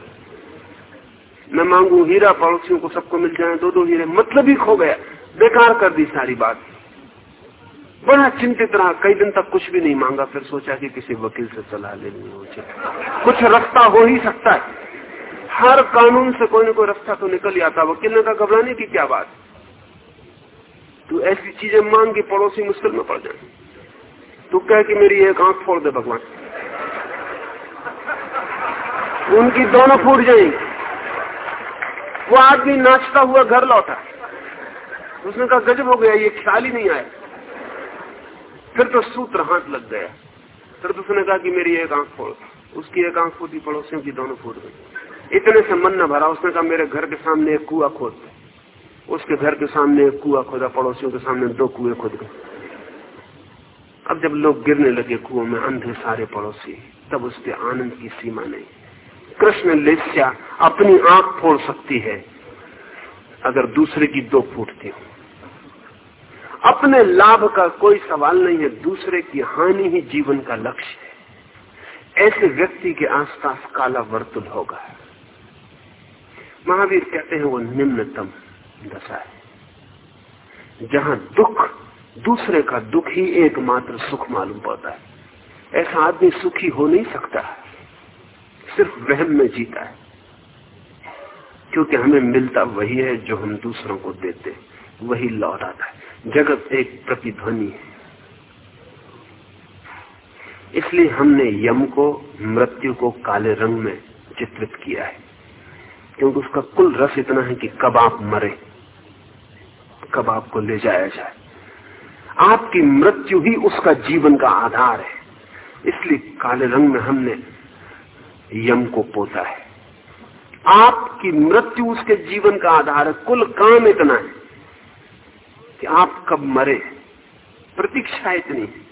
मैं मांगू हीरा पड़ोसियों को सबको मिल जाए, दो दो हीरे मतलब ही खो गया। बेकार कर दी सारी बात। बड़ा चिंतित रहा, कई दिन तक कुछ भी नहीं मांगा, फिर सोचा कि किसी वकील से सलाह लेनी हो कुछ रास्ता हो ही सकता है। हर कानून से कोई ना कोई रास्ता तो निकल ही आता। वकील ने कहा, घबराने की क्या बात? तू ऐसी चीज़ें मांग की पड़ोसी मुश्किल में पड़ जाए। तू कह कि मेरी एक आँख फोड़ दे भगवान। उनकी दोनों फूट जाएँगी। वो आदमी नाचता हुआ घर लौटा। उसने कहा, गजब हो गया, ये ख्याल ही नहीं आया। फिर तो सूत्र हाथ लग गया। फिर तो उसने कहा कि मेरी एक आँख फोड़ उसकी एक आँख फूटी, पड़ोसियों की दोनों फूट गई। इतने से मन न भरा, उसने कहा, मेरे घर के सामने एक कुआ खोद उसके घर के सामने एक कुआ खोदा, पड़ोसियों के सामने दो कुएँ खोद गए। अब जब लोग गिरने लगे कुओं में, अंधे सारे पड़ोसी, तब उसके आनंद की सीमा नहीं। कृष्ण लेस्या अपनी आँख फोड़ सकती है, अगर दूसरे की दो फूटती हो। अपने लाभ का कोई सवाल नहीं है, दूसरे की हानि ही जीवन का लक्ष्य है। ऐसे व्यक्ति के आसपास काला वर्तुल होगा। महावीर कहते हैं, वो निम्नतम दशा है। जहाँ दुख, दूसरे का दुख ही एकमात्र सुख मालूम पड़ता है। ऐसा आदमी सुखी हो नहीं सकता। सिर्फ़ वहम में जीता है। क्योंकि हमें मिलता वही है जो हम दूसरों को देते वही लौट आता है। जगत एक प्रतिध्वनि है। इसलिए हमने यम को, मृत्यु को काले रंग में चित्रित किया है। क्योंकि उसका कुल रस इतना है कि कब आप मरे, कब आपको ले जाया जाए। आपकी मृत्यु ही उसका जीवन का आधार है। इसलिए काले रंग में हमने यम को पोता है। आपकी मृत्यु उसके जीवन का आधार है। कुल काम इतना है कि आप कब मरे। प्रतीक्षा इतनी है।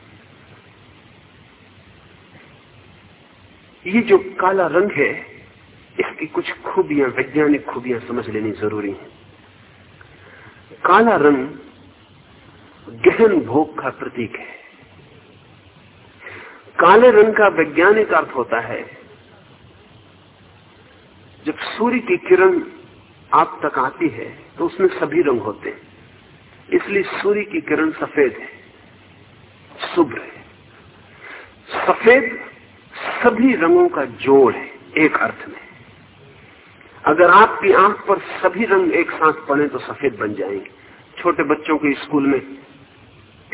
ये जो काला रंग है, इसकी कुछ खूबियाँ, वैज्ञानिक खूबियाँ समझ लेनी ज़रूरी है। काला रंग गहन भोग का प्रतीक है। काले रंग का वैज्ञानिक अर्थ होता है जब सूर्य की किरण आप तक आती है तो उसमें सभी रंग होते हैं। इसलिए सूर्य की किरण सफ़ेद है, शुभ्र है। सफ़ेद सभी रंगों का जोड़ है, एक अर्थ में। अगर आपकी आँख पर सभी रंग एक साथ पड़े तो सफ़ेद बन जाएँगे। छोटे बच्चों के स्कूल में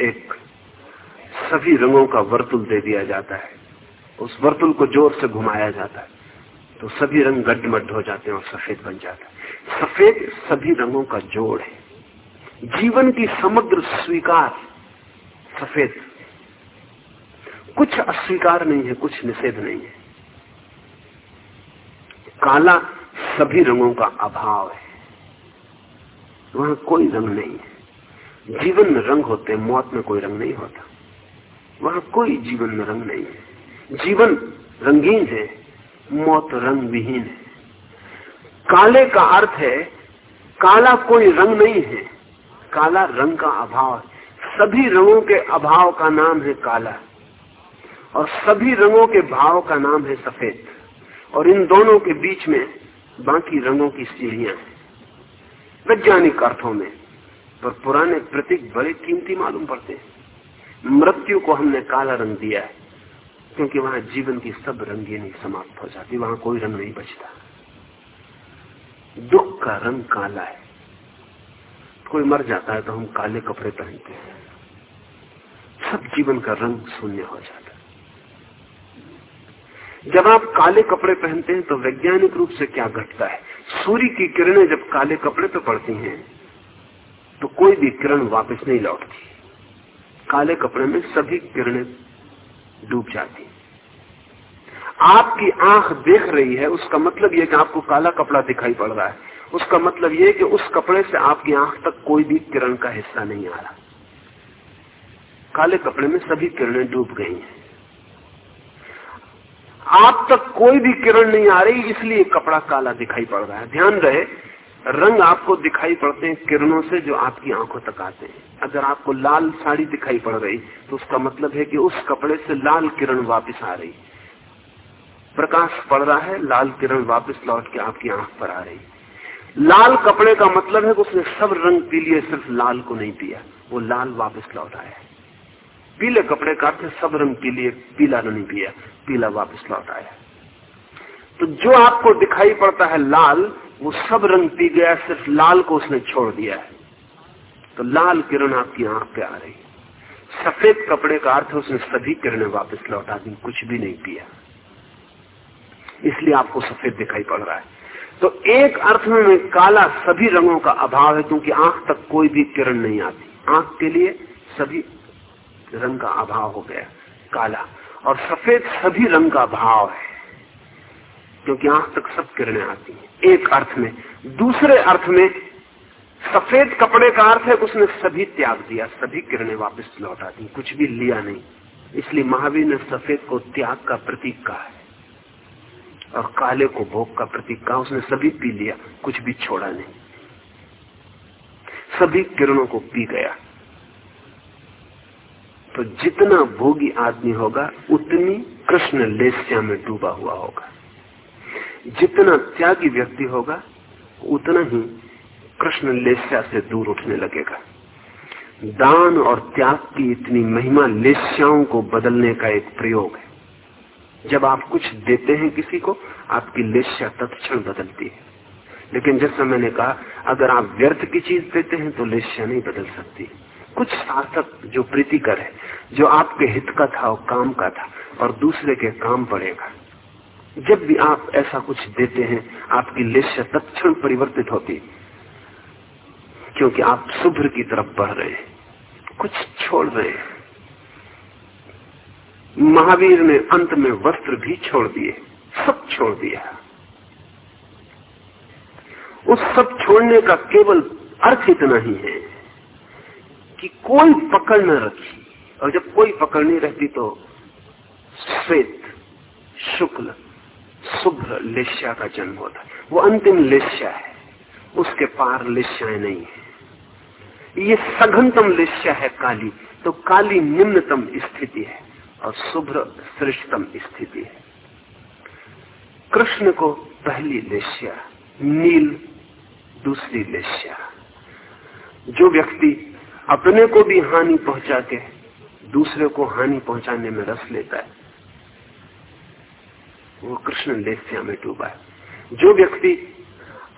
एक सभी रंगों का वर्तुल दे दिया जाता है। उस वर्तुल को ज़ोर से घुमाया जाता है। तो सभी रंग गड्ढमड्ढ हो जाते हैं और सफ़ेद बन जाता है। सफ़ेद सभी रंगों का जोड़ है। जीवन की समग्र स्वीकार सफ़ेद। कुछ अस्वीकार नहीं है, कुछ निषेध नहीं है। काला सभी रंगों का अभाव है। वहाँ कोई रंग नहीं है। जीवन में रंग होते मौत में कोई रंग नहीं होता। वहाँ कोई जीवन में रंग नहीं है। जीवन रंगीन है। मौत रंग विहीन है। काले का अर्थ है, काला कोई रंग नहीं है। काला रंग का अभाव सभी रंगों के अभाव का नाम है काला। और सभी रंगों के भाव का नाम है सफ़ेद। और इन दोनों के बीच में बाकी रंगों की सीढ़ियाँ हैं। वैज्ञानिक अर्थों में पर पुराने प्रतीक बड़े कीमती मालूम पड़ते हैं। मृत्यु को हमने काला रंग दिया है। क्योंकि वहाँ जीवन की सब रंगीनी समाप्त हो जाती, वहाँ कोई रंग नहीं बचता। दुख का रंग काला है। कोई मर जाता है तो हम काले कपड़े पहनते हैं। सब जीवन का रंग शून्य हो जाता है। जब आप काले कपड़े पहनते हैं तो वैज्ञानिक रूप से क्या घटता है? सूर्य की किरणें जब काले कपड़े पे पड़ती हैं तो कोई भी किरण वापस नहीं लौटती। काले कपड़े में सभी किरणें डूब जाती आपकी आँख देख रही है, उसका मतलब यह कि आपको काला कपड़ा दिखाई पड़ रहा है। उसका मतलब यह कि उस कपड़े से आपकी आँख तक कोई भी किरण का हिस्सा नहीं आ रहा। काले कपड़े में सभी किरणें डूब गई हैं। आप तक कोई भी किरण नहीं आ रही, इसलिए कपड़ा काला दिखाई पड़ रहा है। ध्यान रहे, रंग आपको दिखाई पड़ते हैं किरणों से जो आपकी आँखों तक आते हैं। अगर आपको लाल साड़ी दिखाई पड़ रही तो उसका मतलब है कि उस कपड़े से लाल किरण वापस आ रही प्रकाश पड़ रहा है, लाल किरण वापस लौट के आपकी आँख पर आ रही। लाल कपड़े का मतलब है कि उसने सब रंग पी लिए सिर्फ़ लाल को नहीं पिया। वो लाल वापस लौट आया। पीले कपड़े का अर्थ सब रंग पी लिए पीला नहीं पिया, पीला वापस लौट आया। तो जो आपको दिखाई पड़ता है लाल, वो सब रंग पी गया, सिर्फ़ लाल को उसने छोड़ दिया है। तो लाल किरण आपकी आँख पे आ रही। सफ़ेद कपड़े का अर्थ उसने सभी किरणें वापस लौटा दी, कुछ भी नहीं पिया। इसलिए आपको सफ़ेद दिखाई पड़ रहा है। तो एक अर्थ में काला सभी रंगों का अभाव है, क्योंकि आँख तक कोई भी किरण नहीं आती। आँख के लिए सभी रंग का अभाव हो गया, काला। और सफ़ेद सभी रंग का भाव है, क्योंकि आँख तक सब किरणें आती हैं। एक अर्थ में। दूसरे अर्थ में, सफ़ेद कपड़े का अर्थ है, उसने सभी त्याग दिया, सभी किरणें वापस लौटा दी, कुछ भी लिया नहीं। इसलिए महावीर ने सफ़ेद को त्याग का प्रतीक कहा है। और काले को भोग का प्रतीक कहा, उसने सभी पी लिया, कुछ भी छोड़ा नहीं। सभी किरणों को पी गया। तो जितना भोगी आदमी होगा, उतनी कृष्ण लेस्या में डूबा हुआ होगा। जितना त्यागी व्यक्ति होगा, उतना ही कृष्ण लेस्या से दूर उठने लगेगा। दान और त्याग की इतनी महिमा लेस्याओं को बदलने का एक प्रयोग है। जब आप कुछ देते हैं किसी को, आपकी लेस्या तत्क्षण बदलती है। लेकिन जैसा मैंने कहा, अगर आप व्यर्थ की चीज़ देते हैं तो लेस्या नहीं बदल सकती। कुछ सार्थक जो प्रीतिकर है, जो आपके हित का था और काम का था और दूसरे के काम पड़ेगा। जब भी आप ऐसा कुछ देते हैं, आपकी लेश्य तत्क्षण परिवर्तित होती क्योंकि आप शुभ्र की तरफ़ बढ़ रहे हैं, कुछ छोड़ रहे हैं। महावीर ने अंत में वस्त्र भी छोड़ दिए, सब छोड़ दिया। उस सब छोड़ने का केवल अर्थ इतना ही है कि कोई पकड़ न रखी, और जब कोई पकड़ नहीं रहती तो श्वेत, शुक्ल, शुभ्र लेश्या का जन्म होता है। वो अंतिम लेश्या है, उसके पार लेश्याएँ नहीं है। ये सघनतम लेश्या है काली तो काली निम्नतम स्थिति है। और शुभ्र श्रेष्ठतम स्थिति। है कृष्ण को पहली लेश्या नील दूसरी लेश्या जो व्यक्ति अपने को भी हानि पहुँचा के दूसरे को हानि पहुँचाने में रस लेता है, वो कृष्ण लेस्या में डूबा है। जो व्यक्ति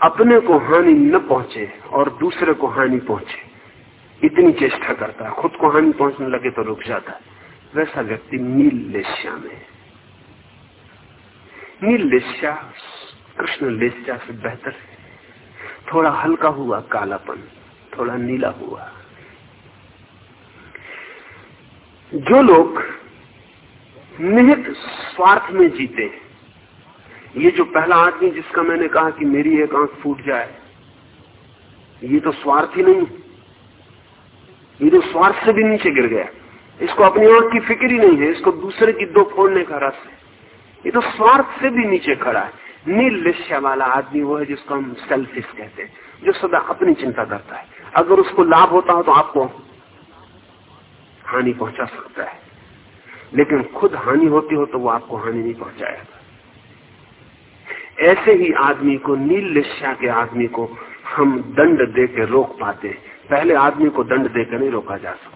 अपने को हानि न पहुँचे और दूसरे को हानि पहुँचे, इतनी चेष्टा करता है। खुद को हानि पहुँचने लगे तो रुक जाता है। वैसा व्यक्ति नील लेस्या में नील लेस्या कृष्ण लेस्या से बेहतर है। थोड़ा हल्का हुआ कालापन, थोड़ा नीला हुआ। जो लोग निहित स्वार्थ में जीते ये जो पहला आदमी जिसका मैंने कहा कि मेरी एक आँख फूट जाए, ये तो स्वार्थ ही नहीं ये तो स्वार्थ से भी नीचे गिर गया। इसको अपनी आँख की फ़िक्र ही नहीं है, इसको दूसरे की दो फोड़ने का रस है। ये तो स्वार्थ से भी नीचे खड़ा है। निर्लिश्या वाला आदमी वो है जिसको हम सेल्फिश कहते हैं, जो सदा अपनी चिंता करता है। अगर उसको लाभ होता हो तो आपको हानि पहुँचा सकता है। लेकिन खुद हानि होती हो तो वो आपको हानि नहीं पहुंचाएगा। ऐसे ही आदमी को नील लिस्या के आदमी को हम दंड दे के रोक पाते पहले आदमी को दंड देकर नहीं रोका जा सकता।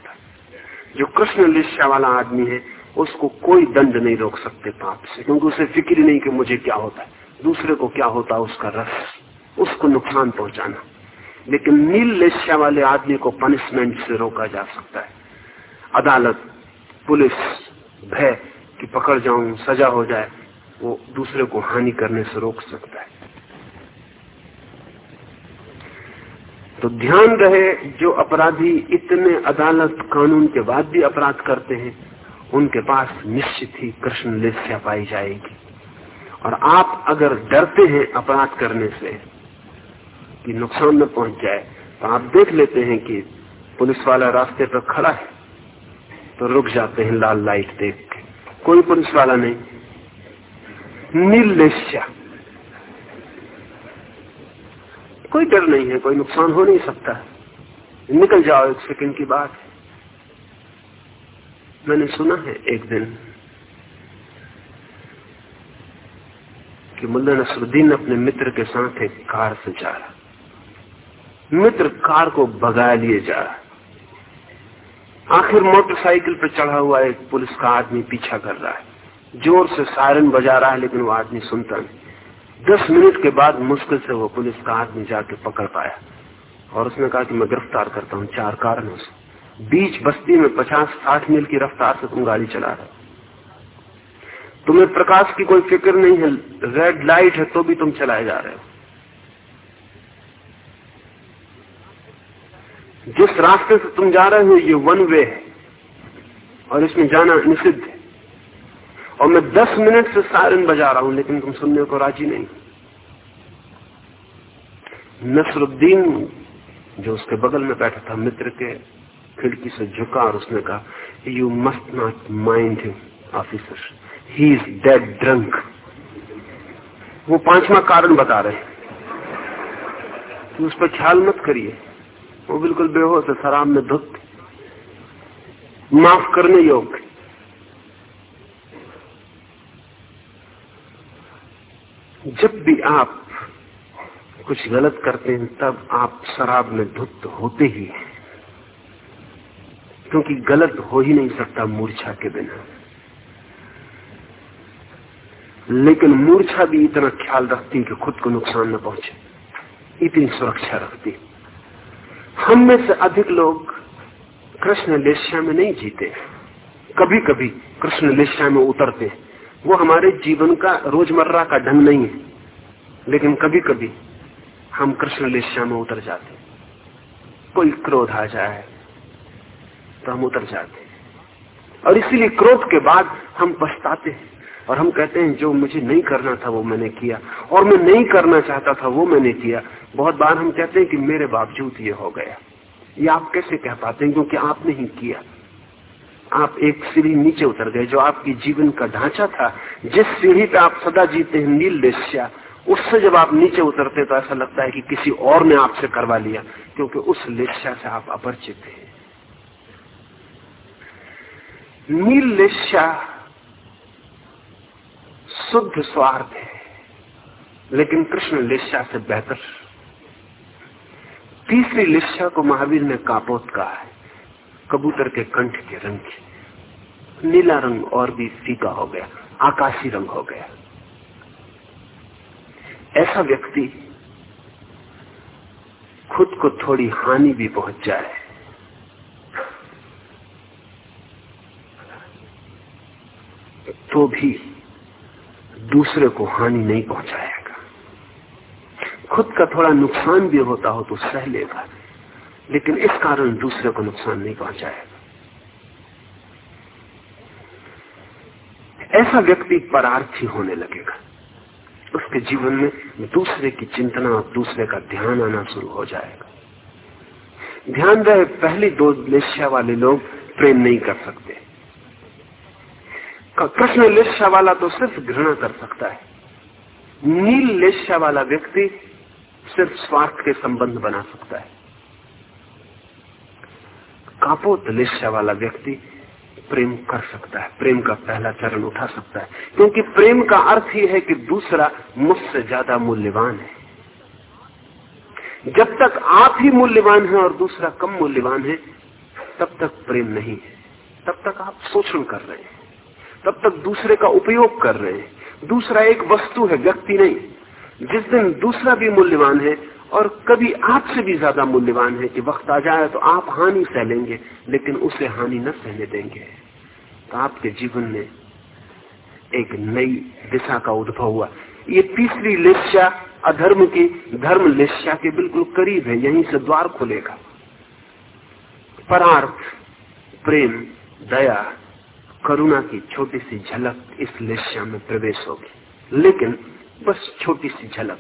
जो कृष्ण लिस्या वाला आदमी है, उसको कोई दंड नहीं रोक सकते पाप से, क्योंकि उसे फ़िक्र नहीं कि मुझे क्या होता है। दूसरे को क्या होता है, उसका रस, उसको नुकसान पहुंचाना। लेकिन नील लेस्या वाले आदमी को पनिशमेंट से रोका जा सकता है। अदालत, पुलिस, भय कि पकड़ जाऊँ, सजा हो जाए, वो दूसरे को हानि करने से रोक सकता है। तो ध्यान रहे जो अपराधी इतने अदालत कानून के बाद भी अपराध करते हैं, उनके पास निश्चित ही कृष्ण लिस्या पाई जाएगी। और आप अगर डरते हैं अपराध करने से कि नुकसान में पहुँच जाए तो आप देख लेते हैं कि पुलिस वाला रास्ते पर खड़ा है तो रुक जाते हैं लाल लाइट देख के। कोई पुलिस वाला नहीं। नील कोई डर नहीं है, कोई नुकसान हो नहीं सकता। निकल जाओ एक सेकंड की बात। मैंने सुना है एक दिन कि मुल्ला नसरुद्दीन अपने मित्र के साथ एक कार से जा रहा मित्र कार को भगा लिए जा रहा आखिर मोटरसाइकिल पर चढ़ा हुआ एक पुलिस का आदमी पीछा कर रहा है। ज़ोर से सायरन बजा रहा है, लेकिन वो आदमी सुनता नहीं। दस मिनट के बाद मुश्किल से वो पुलिस का आदमी जाके पकड़ पाया। और उसने कहा कि मैं गिरफ़्तार करता हूँ, चार कारणों से बीच बस्ती में पचास साठ मील की रफ्तार से तुम गाड़ी चला रहे तुम्हें प्रकाश की कोई फ़िक्र नहीं है रेड लाइट है तो भी तुम चलाए जा रहे हो। जिस रास्ते से तुम जा रहे हो, ये वन वे है। और इसमें जाना निषिद्ध। और मैं दस मिनट से सायरन बजा रहा हूँ, लेकिन तुम सुनने को राज़ी नहीं। नसरुद्दीन, जो उसके बगल में बैठा था, मित्र के खिड़की से झुका और उसने कहा you must not mind him officer he is dead drunk वो पांचवा कारण बता रहे तो उस पर ख्याल मत करिए। वो बिल्कुल बेहोश है, शराब में धुत। माफ़ करने योग्य। जब भी आप कुछ गलत करते हैं, तब आप शराब में धुत होते ही हैं। क्योंकि गलत हो ही नहीं सकता मूर्छा के बिना। लेकिन मूर्छा भी इतना ख्याल रखती कि खुद को नुकसान न पहुँचे। इतनी सुरक्षा रखती हम में से अधिक लोग कृष्ण लेश्या में नहीं जीते। कभी कभी कृष्ण लेश्या में उतरते हैं। वो हमारे जीवन का रोज़मर्रा का ढंग नहीं है। लेकिन कभी कभी हम कृष्ण लिश्या में उतर जाते कोई क्रोध आ जाए तो हम उतर जाते और इसीलिए क्रोध के बाद हम पछताते हैं और हम कहते हैं, जो मुझे नहीं करना था, वो मैंने किया। और मैं नहीं करना चाहता था, वो मैंने किया। बहुत बार हम कहते हैं कि मेरे बावजूद ये हो गया। ये आप कैसे कह पाते हैं? क्योंकि आपने ही किया। आप एक सीढ़ी नीचे उतर गए जो आपकी जीवन का ढांचा था, जिस सीढ़ी पे आप सदा जीते हैं, नील लेस्या उससे जब आप नीचे उतरते तो ऐसा लगता है कि किसी और ने आपसे करवा लिया, क्योंकि उस लेस्या से आप अपरिचित हैं। नील लेस्या शुद्ध स्वार्थ है, लेकिन कृष्ण लेस्या से बेहतर। तीसरी लिस्या को महावीर ने कापोत कहा है कबूतर के कंठ के रंग नीला रंग और भी फीका हो गया, आकाशी रंग हो गया। ऐसा व्यक्ति खुद को थोड़ी हानि भी पहुँच जाए तो भी दूसरे को हानि नहीं पहुंचाएगा। खुद का थोड़ा नुकसान भी होता हो तो सह लेगा। लेकिन इस कारण दूसरे को नुकसान नहीं पहुंचाएगा। ऐसा व्यक्ति परार्थी होने लगेगा। उसके जीवन में दूसरे की चिंतना और दूसरे का ध्यान आना शुरू हो जाएगा। ध्यान रहे, पहली दो लेस्या वाले लोग प्रेम नहीं कर सकते। कृष्ण लेस्या वाला तो सिर्फ़ घृणा कर सकता है। नील लेस्या वाला व्यक्ति सिर्फ़ स्वार्थ के संबंध बना सकता है। कापोत लेस्या वाला व्यक्ति प्रेम कर सकता है, प्रेम का पहला चरण उठा सकता है। क्योंकि प्रेम का अर्थ ही है कि दूसरा मुझसे ज़्यादा मूल्यवान है। जब तक आप ही मूल्यवान हैं और दूसरा कम मूल्यवान है, तब तक प्रेम नहीं है। तब तक आप शोषण कर रहे हैं। तब तक दूसरे का उपयोग कर रहे हैं। दूसरा एक वस्तु है, व्यक्ति नहीं। जिस दिन दूसरा भी मूल्यवान है और कभी आपसे भी ज़्यादा मूल्यवान है कि वक्त आ जाए तो आप हानि सह लेंगे लेकिन उसे हानि न सहने देंगे। तो आपके जीवन में एक नई दिशा का उद्भव हुआ। ये तीसरी लिस्या अधर्म की, धर्म लिस्या के बिल्कुल करीब है, यहीं से द्वार खुलेगा। परार्थ, प्रेम, दया, करुणा की छोटी सी झलक इस लिस्या में प्रवेश होगी। लेकिन बस छोटी सी झलक।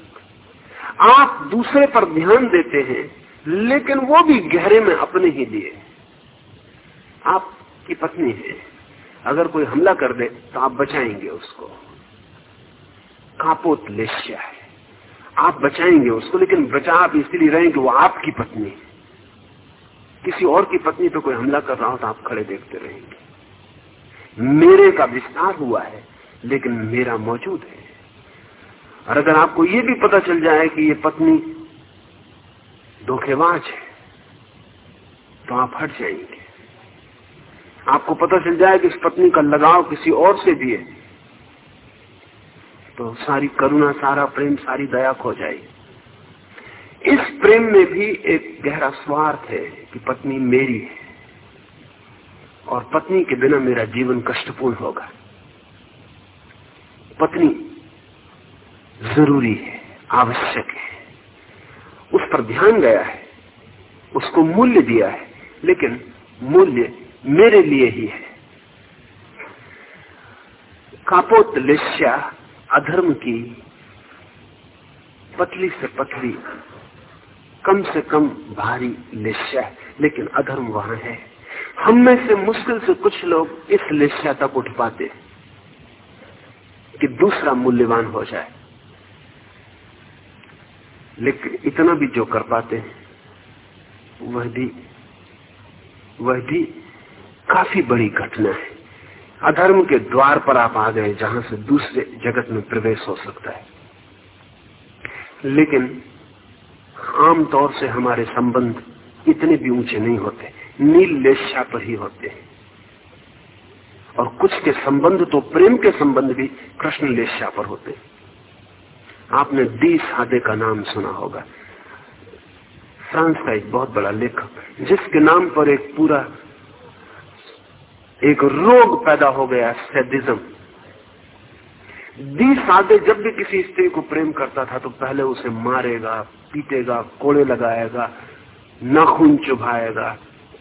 आप दूसरे पर ध्यान देते हैं, लेकिन वो भी गहरे में अपने ही लिए। आपकी पत्नी है। अगर कोई हमला कर दे तो आप बचाएँगे उसको। कापोत लेश्या है। आप बचाएँगे उसको, लेकिन बचा आप इसलिए रहेंगे वो आपकी पत्नी है। किसी और की पत्नी पे कोई हमला कर रहा हो तो आप खड़े देखते रहेंगे। मेरे का विस्तार हुआ है, लेकिन मेरा मौजूद है। और अगर आपको ये भी पता चल जाए कि ये पत्नी धोखेबाज है तो आप हट जाएँगे। आपको पता चल जाए कि इस पत्नी का लगाव किसी और से भी है तो सारी करुणा, सारा प्रेम, सारी दया खो जाएगी। इस प्रेम में भी एक गहरा स्वार्थ है कि पत्नी मेरी है, और पत्नी के बिना मेरा जीवन कष्टपूर्ण होगा। पत्नी ज़रूरी है, आवश्यक है। उस पर ध्यान गया है, उसको मूल्य दिया है, लेकिन मूल्य मेरे लिए ही है। कापोत लिश्या अधर्म की पतली से पतली, कम से कम भारी लिश्या है, लेकिन अधर्म वहाँ है। हम में से मुश्किल से कुछ लोग इस लिश्या तक उठ पाते कि दूसरा मूल्यवान हो जाए। लेकिन इतना भी जो कर पाते हैं, वह भी वह भी काफ़ी बड़ी घटना है। अधर्म के द्वार पर आप आ गए जहाँ से दूसरे जगत में प्रवेश हो सकता है। लेकिन आमतौर से हमारे संबंध इतने भी ऊँचे नहीं होते, नील लेशा पर ही होते हैं। और कुछ के संबंध तो प्रेम के संबंध भी कृष्ण लेशा पर होते हैं। आपने डी सादे का नाम सुना होगा। फ्रांस का एक बहुत बड़ा लेखक, जिसके नाम पर एक पूरा, एक रोग पैदा हो गया सेडिज्म दी सादे जब भी किसी स्त्री को प्रेम करता था तो पहले उसे मारेगा, पीटेगा, कोड़े लगाएगा, नाखून चुभाएगा,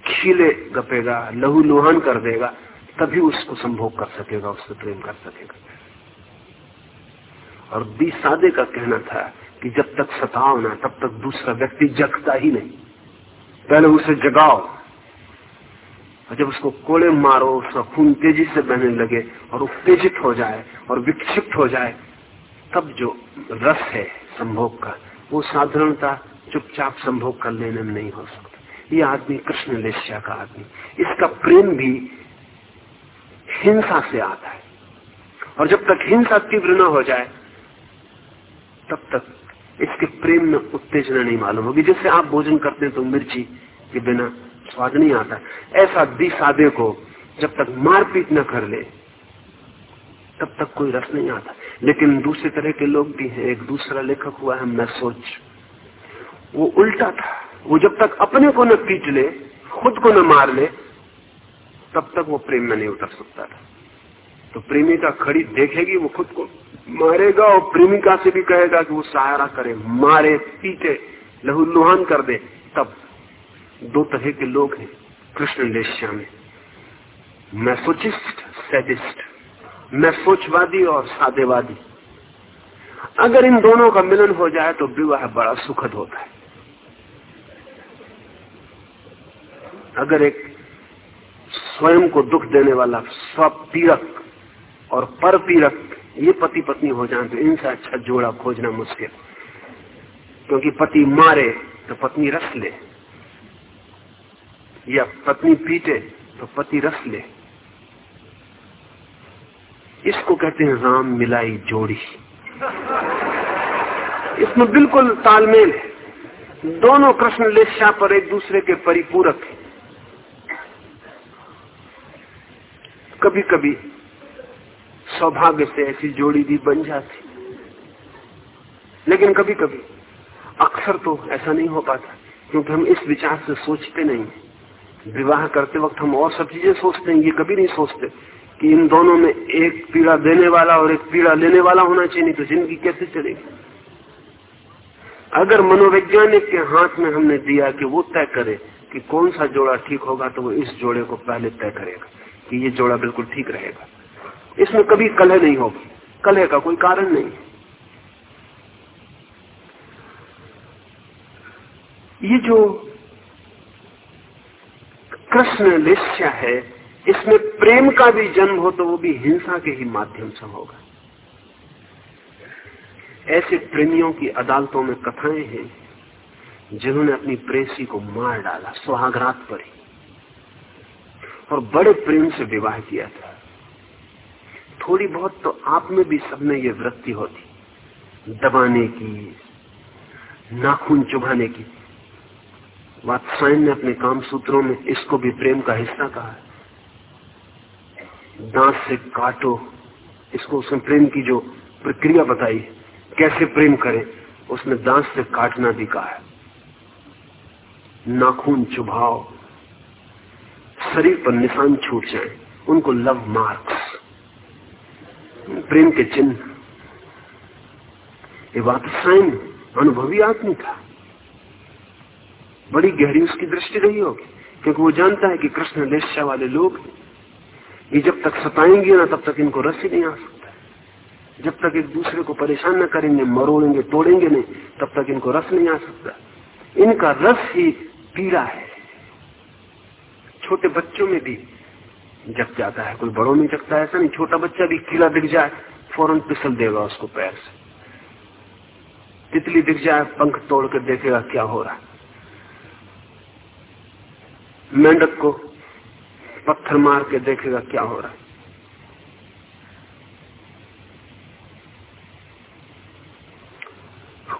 खीले गपेगा लहू लुहान कर देगा, तभी उसको संभोग कर सकेगा, उससे प्रेम कर सकेगा। और दी सादे का कहना था कि जब तक सताओ ना, तब तक दूसरा व्यक्ति जगता ही नहीं। पहले उसे जगाओ। और जब उसको कोड़े मारो, उसका खून तेज़ी से बहने लगे और उत्तेजित हो जाए और विक्षिप्त हो जाए, तब जो रस है संभोग का, वो साधारणता चुपचाप संभोग कर लेने में नहीं हो सकता। ये आदमी कृष्ण लेशिया का आदमी। इसका प्रेम भी हिंसा से आता है। और जब तक हिंसा तीव्र न हो जाए तब तक इसके प्रेम में उत्तेजना नहीं मालूम होगी। जैसे आप भोजन करते हैं तो मिर्ची के बिना स्वाद नहीं आता। ऐसा दी सादे को जब तक मारपीट न कर ले, तब तक कोई रस नहीं आता। लेकिन दूसरे तरह के लोग भी हैं। एक दूसरा लेखक हुआ है, मैं सोच, वो उल्टा था। वो जब तक अपने को न पीट ले, खुद को न मार ले, तब तक वो प्रेम में नहीं उतर सकता था। तो प्रेमिका खड़ी देखेगी, वो खुद को मारेगा और प्रेमिका से भी कहेगा कि वो सहारा करे, मारे, पीटे, लहू लुहान कर दे। तब दो तरह के लोग हैं कृष्ण लेशिया में। मैसोचिस्ट सैडिस्ट मैं सोचवादी और सादेवादी। अगर इन दोनों का मिलन हो जाए तो विवाह बड़ा सुखद होता है। अगर एक स्वयं को दुख देने वाला स्वपीड़क और पर पीड़क ये पति पत्नी हो जाए तो इनसे अच्छा जोड़ा खोजना मुश्किल। क्योंकि पति मारे तो पत्नी रस ले। या पत्नी पीटे तो पति रस ले। इसको कहते हैं राम मिलाई जोड़ी। इसमें बिल्कुल तालमेल है। दोनों कृष्ण लेशा पर एक दूसरे के परिपूरक कभी कभी सौभाग्य से ऐसी जोड़ी भी बन जाती। लेकिन कभी कभी अक्सर तो ऐसा नहीं हो पाता, क्योंकि हम इस विचार से सोचते नहीं विवाह करते वक्त हम और सब चीज़ें सोचते हैं, ये कभी नहीं सोचते कि इन दोनों में एक पीड़ा देने वाला और एक पीड़ा लेने वाला होना चाहिए, नहीं तो ज़िंदगी कैसे चलेगी? अगर मनोवैज्ञानिक के हाथ में हमने दिया कि वो तय करे कि कौन सा जोड़ा ठीक होगा तो वो इस जोड़े को पहले तय करेगा कि ये जोड़ा बिल्कुल ठीक रहेगा। इसमें कभी कलह नहीं होगी। कलह का कोई कारण नहीं। ये जो कृष्ण निश्चय है, इसमें प्रेम का भी जन्म हो तो वो भी हिंसा के ही माध्यम से होगा। ऐसे प्रेमियों की अदालतों में कथाएँ हैं, जिन्होंने अपनी प्रेसी को मार डाला, सुहागरात पर ही और बड़े प्रेम से विवाह किया था। थोड़ी बहुत तो आप में भी सब में ये वृत्ति होती। दबाने की, नाखून चुभाने की। वात्सायन ने अपने काम सूत्रों में इसको भी प्रेम का हिस्सा कहा है। दांत से काटो, इसको उसने प्रेम की जो प्रक्रिया बताई, कैसे प्रेम करें, उसने दांत से काटना भी कहा है। नाखून चुभाओ, शरीर पर निशान छूट जाए, उनको लव मार्क्स। प्रेम के चिन्ह। ये वात्सायन अनुभवी आदमी था। बड़ी गहरी उसकी दृष्टि रही होगी, क्योंकि वो जानता है कि कृष्ण लेशा वाले लोग ये जब तक सताएँगे ना, तब तक इनको रस ही नहीं आ सकता। जब तक एक दूसरे को परेशान न करेंगे, मरोड़ेंगे, तोड़ेंगे नहीं, तब तक इनको रस नहीं आ सकता। इनका रस ही पीड़ा है। छोटे बच्चों में भी जग जाता है, कोई बड़ों में जगता है ऐसा नहीं, छोटा बच्चा भी कीड़ा दिख जाए, फ़ौरन पिसल देगा उसको पैर से। तितली दिख जाए, पंख तोड़ कर देखेगा क्या हो रहा है। मेंढक को पत्थर मार के देखेगा क्या हो रहा है।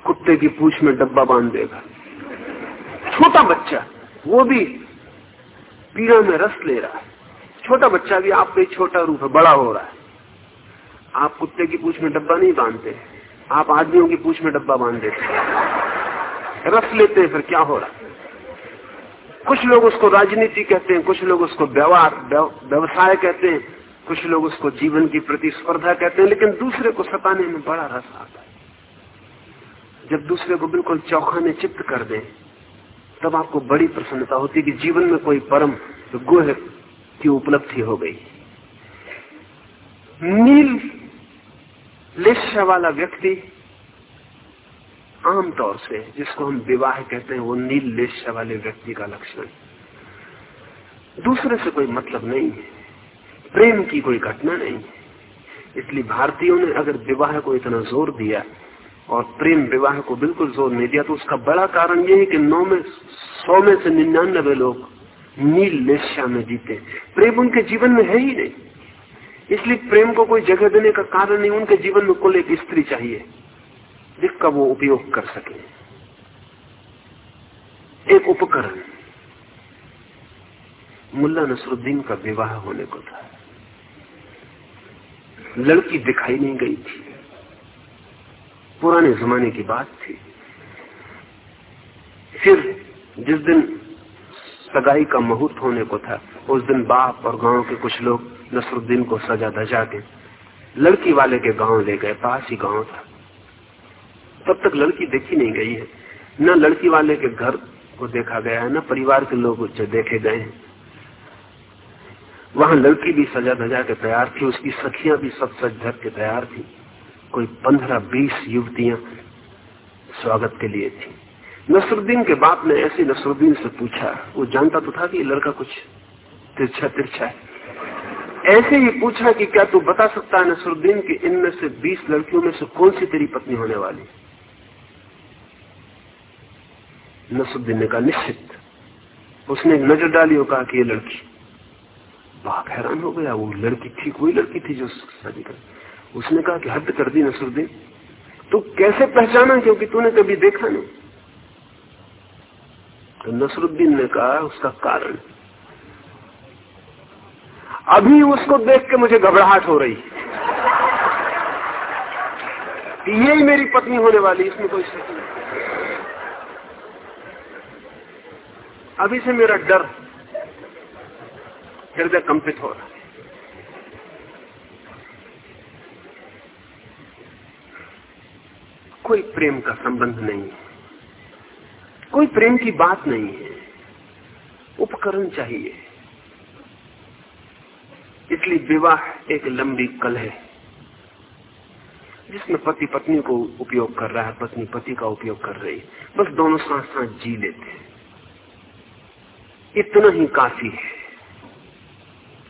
कुत्ते की पूछ में डब्बा बाँध देगा। छोटा बच्चा, वो भी पीड़ा में रस ले रहा है। छोटा बच्चा भी आपका छोटा रूप है, बड़ा हो रहा है। आप कुत्ते की पूछ में डब्बा नहीं बांधते, आप आदमियों की पूछ में डब्बा बाँध देते रस लेते हैं, फिर क्या हो रहा कुछ लोग उसको राजनीति कहते हैं, कुछ लोग उसको व्यवहार व्यवसाय कहते हैं, कुछ लोग उसको जीवन की प्रतिस्पर्धा कहते हैं, लेकिन दूसरे को सताने में बड़ा रस आता है। जब दूसरे को बिल्कुल चौखाने चित्त कर दे, तब आपको बड़ी प्रसन्नता होती कि जीवन में कोई परम गुह की उपलब्धि हो गई। नील लेशा वाला व्यक्ति आमतौर से जिसको हम विवाह कहते हैं, वो नील लेशा वाले व्यक्ति का लक्षण दूसरे से कोई मतलब नहीं है। प्रेम की कोई घटना नहीं है। इसलिए भारतीयों ने अगर विवाह को इतना ज़ोर दिया और प्रेम विवाह को बिल्कुल ज़ोर नहीं दिया तो उसका बड़ा कारण ये है कि नौ में, सौ में से निन्यानबे लोग नील लेशा में जीते प्रेम उनके जीवन में है ही नहीं। इसलिए प्रेम को कोई जगह देने का कारण नहीं, उनके जीवन में कुल एक स्त्री चाहिए, जिसका वो उपयोग कर सके। एक उपकरण, मुल्ला नसरुद्दीन का विवाह होने को था। लड़की दिखाई नहीं गई थी। पुराने जमाने की बात थी। फिर जिस दिन सगाई का मुहूर्त होने को था। उस दिन बाप और गाँव के कुछ लोग नसरुद्दीन को सजा धजा के लड़की वाले के गाँव ले गए। पास ही गाँव था। तब तक लड़की देखी नहीं गई है। न लड़की वाले के घर को देखा गया है, न परिवार के लोग जो देखे गए हैं। वहाँ लड़की भी सजा धजा के तैयार थी, उसकी सखियाँ भी सब सज धर के तैयार थी। कोई पंद्रह बीस युवतियाँ स्वागत के लिए थी। नसरुद्दीन के बाप ने ऐसे नसरुद्दीन से पूछा, वो जानता तो था कि लड़का कुछ तिरछा तिरछा है। ऐसे ही पूछा कि क्या तू बता सकता है नसरुद्दीन की इनमें से बीस लड़कियों में से कौन सी तेरी पत्नी होने वाली? नसरुद्दीन ने कहा, निश्चित। उसने एक नज़र डाली और कहा कि ये लड़की बाप हैरान हो गया। वो लड़की ठीक वही लड़की थी जो शादी कर, उसने कहा कि हद कर दी नसरुद्दीन। तू कैसे पहचाना क्योंकि तूने कभी देखा नहीं? तो नसरुद्दीन ने कहा, उसका कारण। अभी उसको देख के मुझे घबराहट हो रही यही मेरी पत्नी होने वाली इसमें कोई शक नहीं। अभी से मेरा डर हृदय कंपित हो रहा है। कोई प्रेम का संबंध नहीं कोई प्रेम की बात नहीं है। उपकरण चाहिए। इसलिए विवाह एक लंबी कल है, जिसमें पति पत्नी को उपयोग कर रहा है पत्नी पति का उपयोग कर रही। है बस दोनों साथ साथ जी लेते हैं। इतना ही काफ़ी है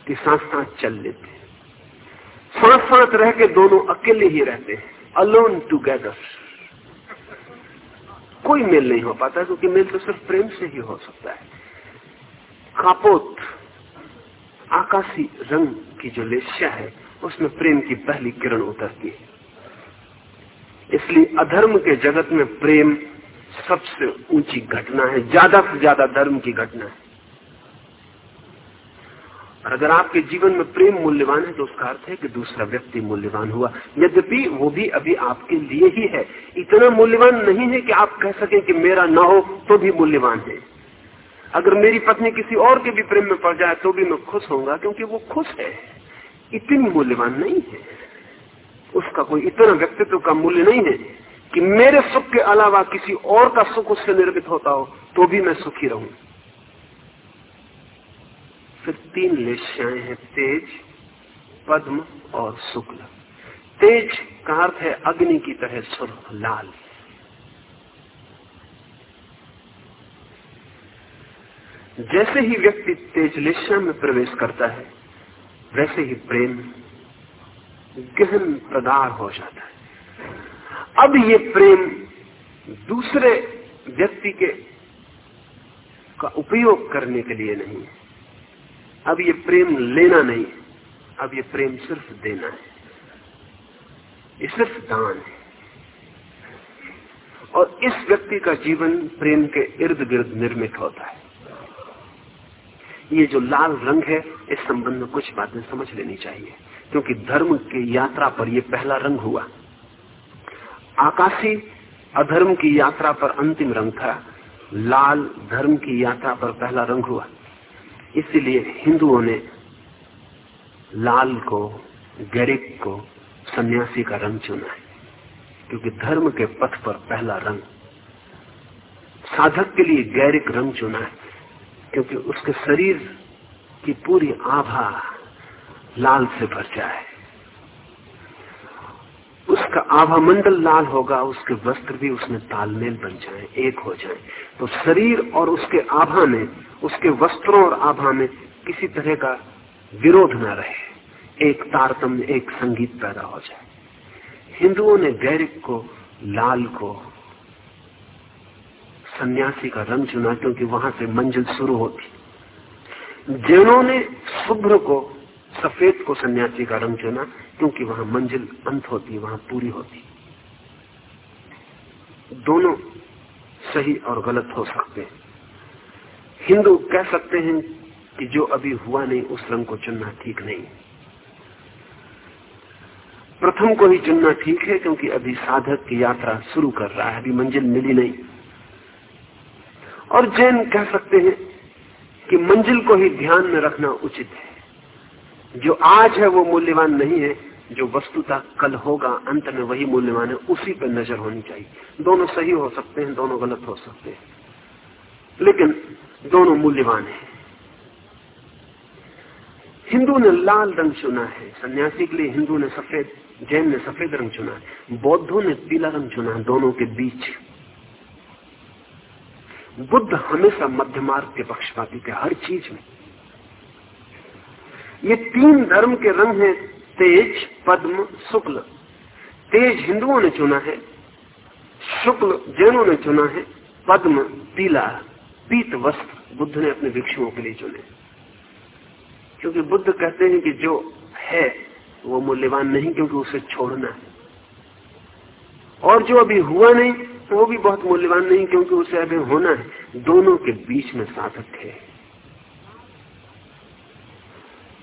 कि साथ साथ चल लेते साथ साथ रह के दोनों अकेले ही रहते हैं अलोन टूगेदर कोई मेल नहीं हो पाता, क्योंकि मेल तो सिर्फ़ प्रेम से ही हो सकता है। कापोत, आकाशी रंग की जो लेस्या है, उसमें प्रेम की पहली किरण उतरती है। इसलिए अधर्म के जगत में प्रेम सबसे ऊँची घटना है, ज़्यादा से ज़्यादा धर्म की घटना है। अगर आपके जीवन में प्रेम मूल्यवान है तो उसका अर्थ है कि दूसरा व्यक्ति मूल्यवान हुआ। यद्यपि वो भी अभी आपके लिए ही है। इतना मूल्यवान नहीं है कि आप कह सकें कि मेरा ना हो तो भी मूल्यवान है। अगर मेरी पत्नी किसी और के भी प्रेम में पड़ जाए तो भी मैं खुश होऊँगा, क्योंकि वो खुश है। इतनी मूल्यवान नहीं है। उसका कोई इतना व्यक्तित्व का मूल्य नहीं है कि मेरे सुख के अलावा किसी और का सुख उससे निर्मित होता हो तो भी मैं सुखी रहूँ। फिर तीन लेश्याएँ हैं तेज, पद्म और शुक्ल। तेज का अर्थ है अग्नि की तरह सुर्ख लाल। जैसे ही व्यक्ति तेज लेश्या में प्रवेश करता है, वैसे ही प्रेम गहन प्रदार हो जाता है। अब ये प्रेम दूसरे व्यक्ति के का उपयोग करने के लिए नहीं है। अब ये प्रेम लेना नहीं है। अब ये प्रेम सिर्फ़ देना है। ये सिर्फ़ दान है। और इस व्यक्ति का जीवन प्रेम के इर्द गिर्द निर्मित होता है। ये जो लाल रंग है, इस संबंध में कुछ बातें समझ लेनी चाहिए। क्योंकि धर्म की यात्रा पर यह पहला रंग हुआ। आकाशी अधर्म की यात्रा पर अंतिम रंग था। लाल धर्म की यात्रा पर पहला रंग हुआ। इसीलिए हिंदुओं ने लाल को, गरीब को सन्यासी का रंग चुना है। क्योंकि धर्म के पथ पर पहला रंग, साधक के लिए गैरिक रंग चुना है। क्योंकि उसके शरीर की पूरी आभा लाल से भर जाए। उसका आभा मंडल लाल होगा, उसके वस्त्र भी उसमें तालमेल बन जाए, एक हो जाए। तो शरीर और उसके आभा में, उसके वस्त्रों और आभा में किसी तरह का विरोध न रहे। एक तारतम्य, एक संगीत पैदा हो जाए। हिंदुओं ने गैरिक को, लाल को, सन्यासी का रंग चुना क्योंकि वहाँ से मंजिल शुरू होती। जैनों ने शुभ्र को सफ़ेद को सन्यासी का रंग चुना क्योंकि वहाँ मंजिल अंत होती, वहाँ पूरी होती। दोनों सही और गलत हो सकते हैं। हिंदू कह सकते हैं कि जो अभी हुआ नहीं, उस रंग को चुनना ठीक नहीं। प्रथम को ही चुनना ठीक है, क्योंकि अभी साधक की यात्रा शुरू कर रहा है, अभी मंजिल मिली नहीं। और जैन कह सकते हैं कि मंजिल को ही ध्यान में रखना उचित है। जो आज है वो मूल्यवान नहीं है, जो वस्तुता कल होगा, अंत में वही मूल्यवान है, उसी पर नज़र होनी चाहिए। दोनों सही हो सकते हैं, दोनों गलत हो सकते हैं। लेकिन दोनों मूल्यवान है। हिंदू ने लाल रंग चुना है। सन्यासी के लिए हिंदू ने सफ़ेद, जैन ने सफ़ेद रंग चुना है। बौद्धों ने पीला रंग चुना है, दोनों के बीच। बुद्ध हमेशा मध्य मार्ग के पक्षपाती थे, हर चीज़ में। ये तीन धर्म के रंग हैं, तेज, पद्म, शुक्ल। तेज हिंदुओं ने चुना है, शुक्ल जैनों ने चुना है, पद्म पीला, पीत वस्त्र बुद्ध ने अपने भिक्षुओं के लिए चुने। क्योंकि बुद्ध कहते हैं कि जो है, वो मूल्यवान नहीं, क्योंकि उसे छोड़ना है। और जो अभी हुआ नहीं, वो भी बहुत मूल्यवान नहीं, क्योंकि उसे अभी होना है। दोनों के बीच में साधक है।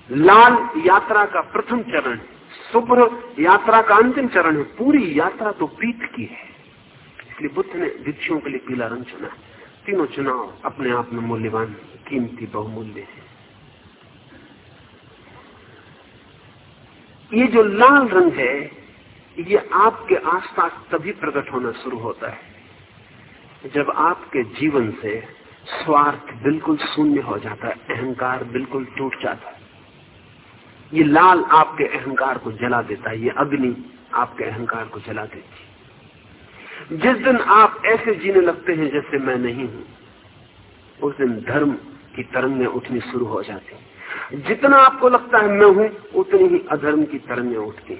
लाल यात्रा का प्रथम चरण, शुभ्र यात्रा का अंतिम चरण है। पूरी यात्रा तो पीत की है। इसलिए बुद्ध ने भिक्षुओं के लिए पीला रंग चुना। तीनों चुनाव अपने आप में मूल्यवान, कीमती, बहुमूल्य है। ये जो लाल रंग है, ये आपके आसपास तभी प्रकट होना शुरू होता है, जब आपके जीवन से स्वार्थ बिल्कुल शून्य हो जाता है, अहंकार बिल्कुल टूट जाता है। ये लाल आपके अहंकार को जला देता है, ये अग्नि आपके अहंकार को जला देती है। जिस दिन आप ऐसे जीने लगते हैं जैसे मैं नहीं हूँ, उस दिन धर्म की तरंगें उठनी शुरू हो जाती जितना आपको लगता है मैं हूँ, उतनी ही अधर्म की तरंगें उठती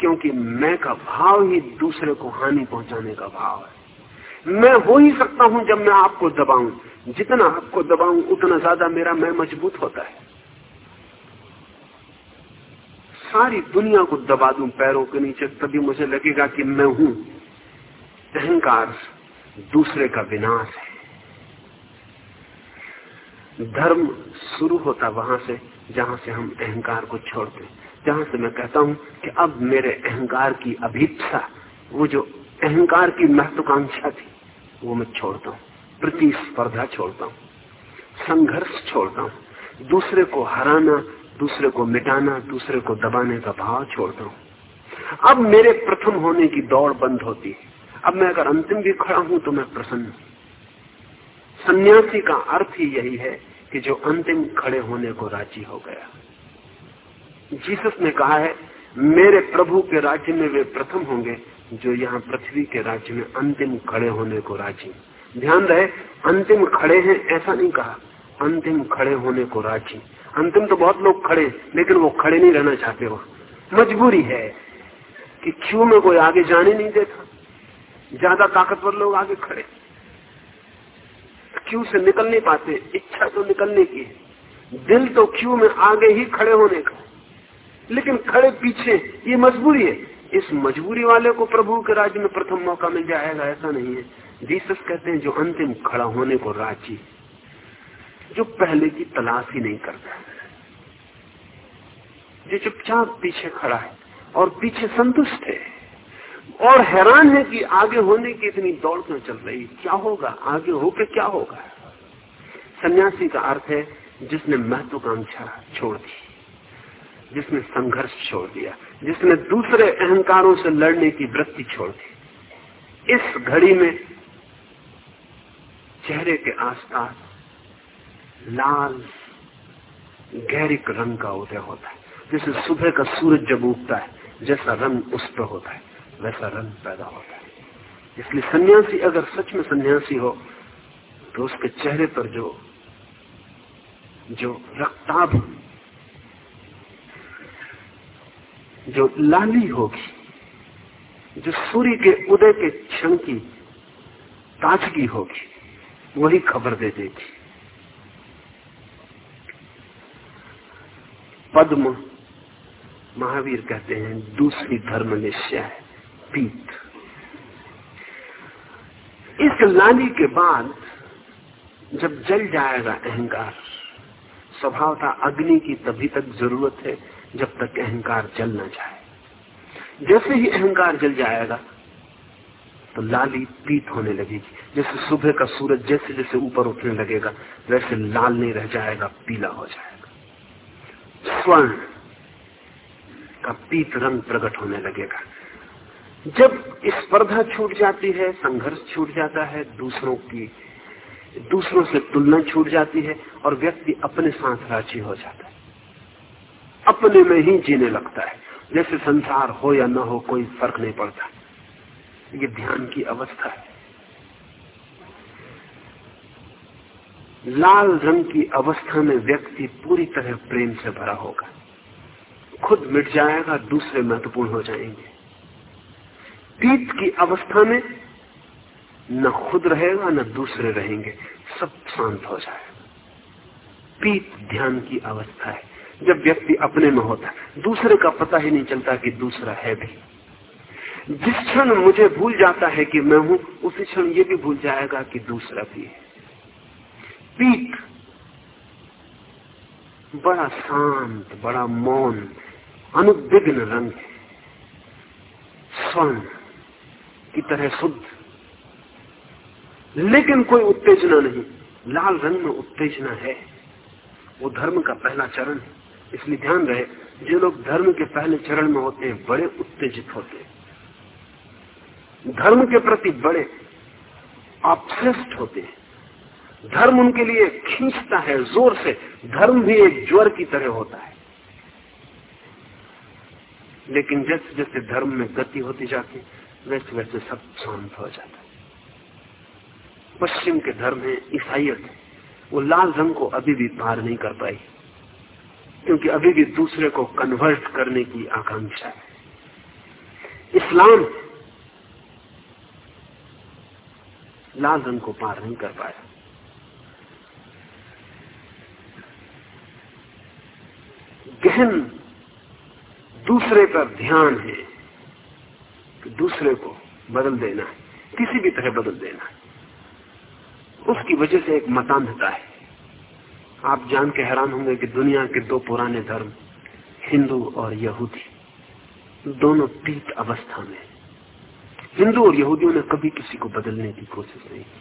क्योंकि मैं का भाव ही दूसरे को हानि पहुँचाने का भाव है। मैं हो ही सकता हूँ जब मैं आपको दबाऊं। जितना आपको दबाऊं, उतना ज़्यादा मेरा मैं मज़बूत होता है। सारी दुनिया को दबा दूँ पैरों के नीचे, तभी मुझे लगेगा कि मैं हूँ अहंकार दूसरे का विनाश है। धर्म शुरू होता वहाँ से, जहाँ से हम अहंकार को छोड़ते जहाँ से मैं कहता हूँ कि अब मेरे अहंकार की अभीपसा, वो जो अहंकार की महत्वाकांक्षा थी, वो मैं छोड़ता हूँ, प्रतिस्पर्धा छोड़ता हूँ, संघर्ष छोड़ता हूँ, दूसरे को हराना दूसरे को मिटाना, दूसरे को दबाने का भाव छोड़ दो अब मेरे प्रथम होने की दौड़ बंद होती है। अब मैं अगर अंतिम भी खड़ा हूँ तो मैं प्रसन्न सन्यासी का अर्थ ही यही है कि जो अंतिम खड़े होने को राज़ी हो गया। जीसस ने कहा है, मेरे प्रभु के राज्य में वे प्रथम होंगे जो यहाँ पृथ्वी के राज्य में अंतिम खड़े होने को राज़ी ध्यान रहे, अंतिम खड़े हैं ऐसा नहीं कहा, अंतिम खड़े होने को राज़ी अंतिम तो बहुत लोग खड़े, लेकिन वो खड़े नहीं रहना चाहते वो मजबूरी है कि क्यों में कोई आगे जाने नहीं देता। ज़्यादा ताकतवर लोग आगे खड़े। क्यू से निकल नहीं पाते? इच्छा तो निकलने की है। दिल तो क्यू में आगे ही खड़े होने का। लेकिन खड़े पीछे, ये मजबूरी है। इस मजबूरी वाले को प्रभु के राज्य में प्रथम मौका मिल जाएगा, ऐसा नहीं है। जीसस कहते हैं, जो अंतिम खड़ा होने को राज़ी, जो पहले की तलाश ही नहीं करता। जो चुपचाप पीछे खड़ा है और पीछे संतुष्ट है और हैरान है कि आगे होने की इतनी दौड़ क्यों चल रही क्या होगा? आगे होके क्या होगा? सन्यासी का अर्थ है, जिसने महत्वाकांक्षा छोड़ दी जिसने संघर्ष छोड़ दिया, जिसने दूसरे अहंकारों से लड़ने की वृत्ति छोड़ दी। इस घड़ी में चेहरे के आसपास लाल गहरिक रंग का उदय होता है। जैसे सुबह का सूरज जब उगता है, जैसा रंग उस पर होता है, वैसा रंग पैदा होता है। इसलिए सन्यासी अगर सच में सन्यासी हो तो उसके चेहरे पर जो जो रक्ताभ, जो लाली होगी, जो सूर्य के उदय के क्षण की ताजगी होगी, वही खबर दे देगी। पद्म महावीर कहते हैं, दूसरी धर्म निश्चय है पीत इस लाली के बाद जब जल जाएगा अहंकार स्वभाव था अग्नि की तभी तक ज़रूरत है जब तक अहंकार जल न जाए। जैसे ही अहंकार जल जाएगा तो लाली पीत होने लगेगी। जैसे सुबह का सूरज जैसे जैसे ऊपर उठने लगेगा, वैसे लाल नहीं रह जाएगा, पीला हो जाएगा। स्वर्ण। का पीत रंग प्रकट होने लगेगा। जब स्पर्धा छूट जाती है, संघर्ष छूट जाता है, दूसरों की, दूसरों से तुलना छूट जाती है और व्यक्ति अपने साथ राज़ी हो जाता है। अपने में ही जीने लगता है। जैसे संसार हो या ना हो, कोई फ़र्क नहीं पड़ता। ये ध्यान की अवस्था है। लाल रंग की अवस्था में व्यक्ति पूरी तरह प्रेम से भरा होगा। खुद मिट जाएगा, दूसरे महत्वपूर्ण हो जाएँगे। पीत की अवस्था में न खुद रहेगा, न दूसरे रहेंगे। सब शांत हो जाएगा। पीत ध्यान की अवस्था है। जब व्यक्ति अपने में होता है, दूसरे का पता ही नहीं चलता कि दूसरा है भी। जिस क्षण मुझे भूल जाता है कि मैं हूँ, उसी क्षण ये भी भूल जाएगा कि दूसरा भी है। पीक बड़ा शांत, बड़ा मौन अनुविघ्न रंग स्वर्ण की तरह शुद्ध। लेकिन कोई उत्तेजना नहीं। लाल रंग में उत्तेजना है। वो धर्म का पहला चरण है। इसलिए ध्यान रहे, जो लोग धर्म के पहले चरण में होते हैं, बड़े उत्तेजित होते हैं। धर्म के प्रति बड़े ऑब्सेस्ड होते हैं। धर्म उनके लिए खींचता है, ज़ोर से। धर्म भी एक ज्वर की तरह होता है। लेकिन जैसे जैसे धर्म में गति होती जाती, वैसे वैसे सब शांत हो जाता। है पश्चिम के धर्म है ईसाइत वो लाल रंग को अभी भी पार नहीं कर पाई, क्योंकि अभी भी दूसरे को कन्वर्ट करने की आकांक्षा है। इस्लाम लाल रंग को पार नहीं कर पाया। गहन दूसरे पर ध्यान है कि दूसरे को बदल देना है, किसी भी तरह बदल देना है। उसकी वजह से एक मतान्धता है। आप जान के हैरान होंगे कि दुनिया के दो पुराने धर्म, हिंदू और यहूदी, दोनों पीत अवस्था में हिंदू और यहूदियों ने कभी किसी को बदलने की कोशिश नहीं की।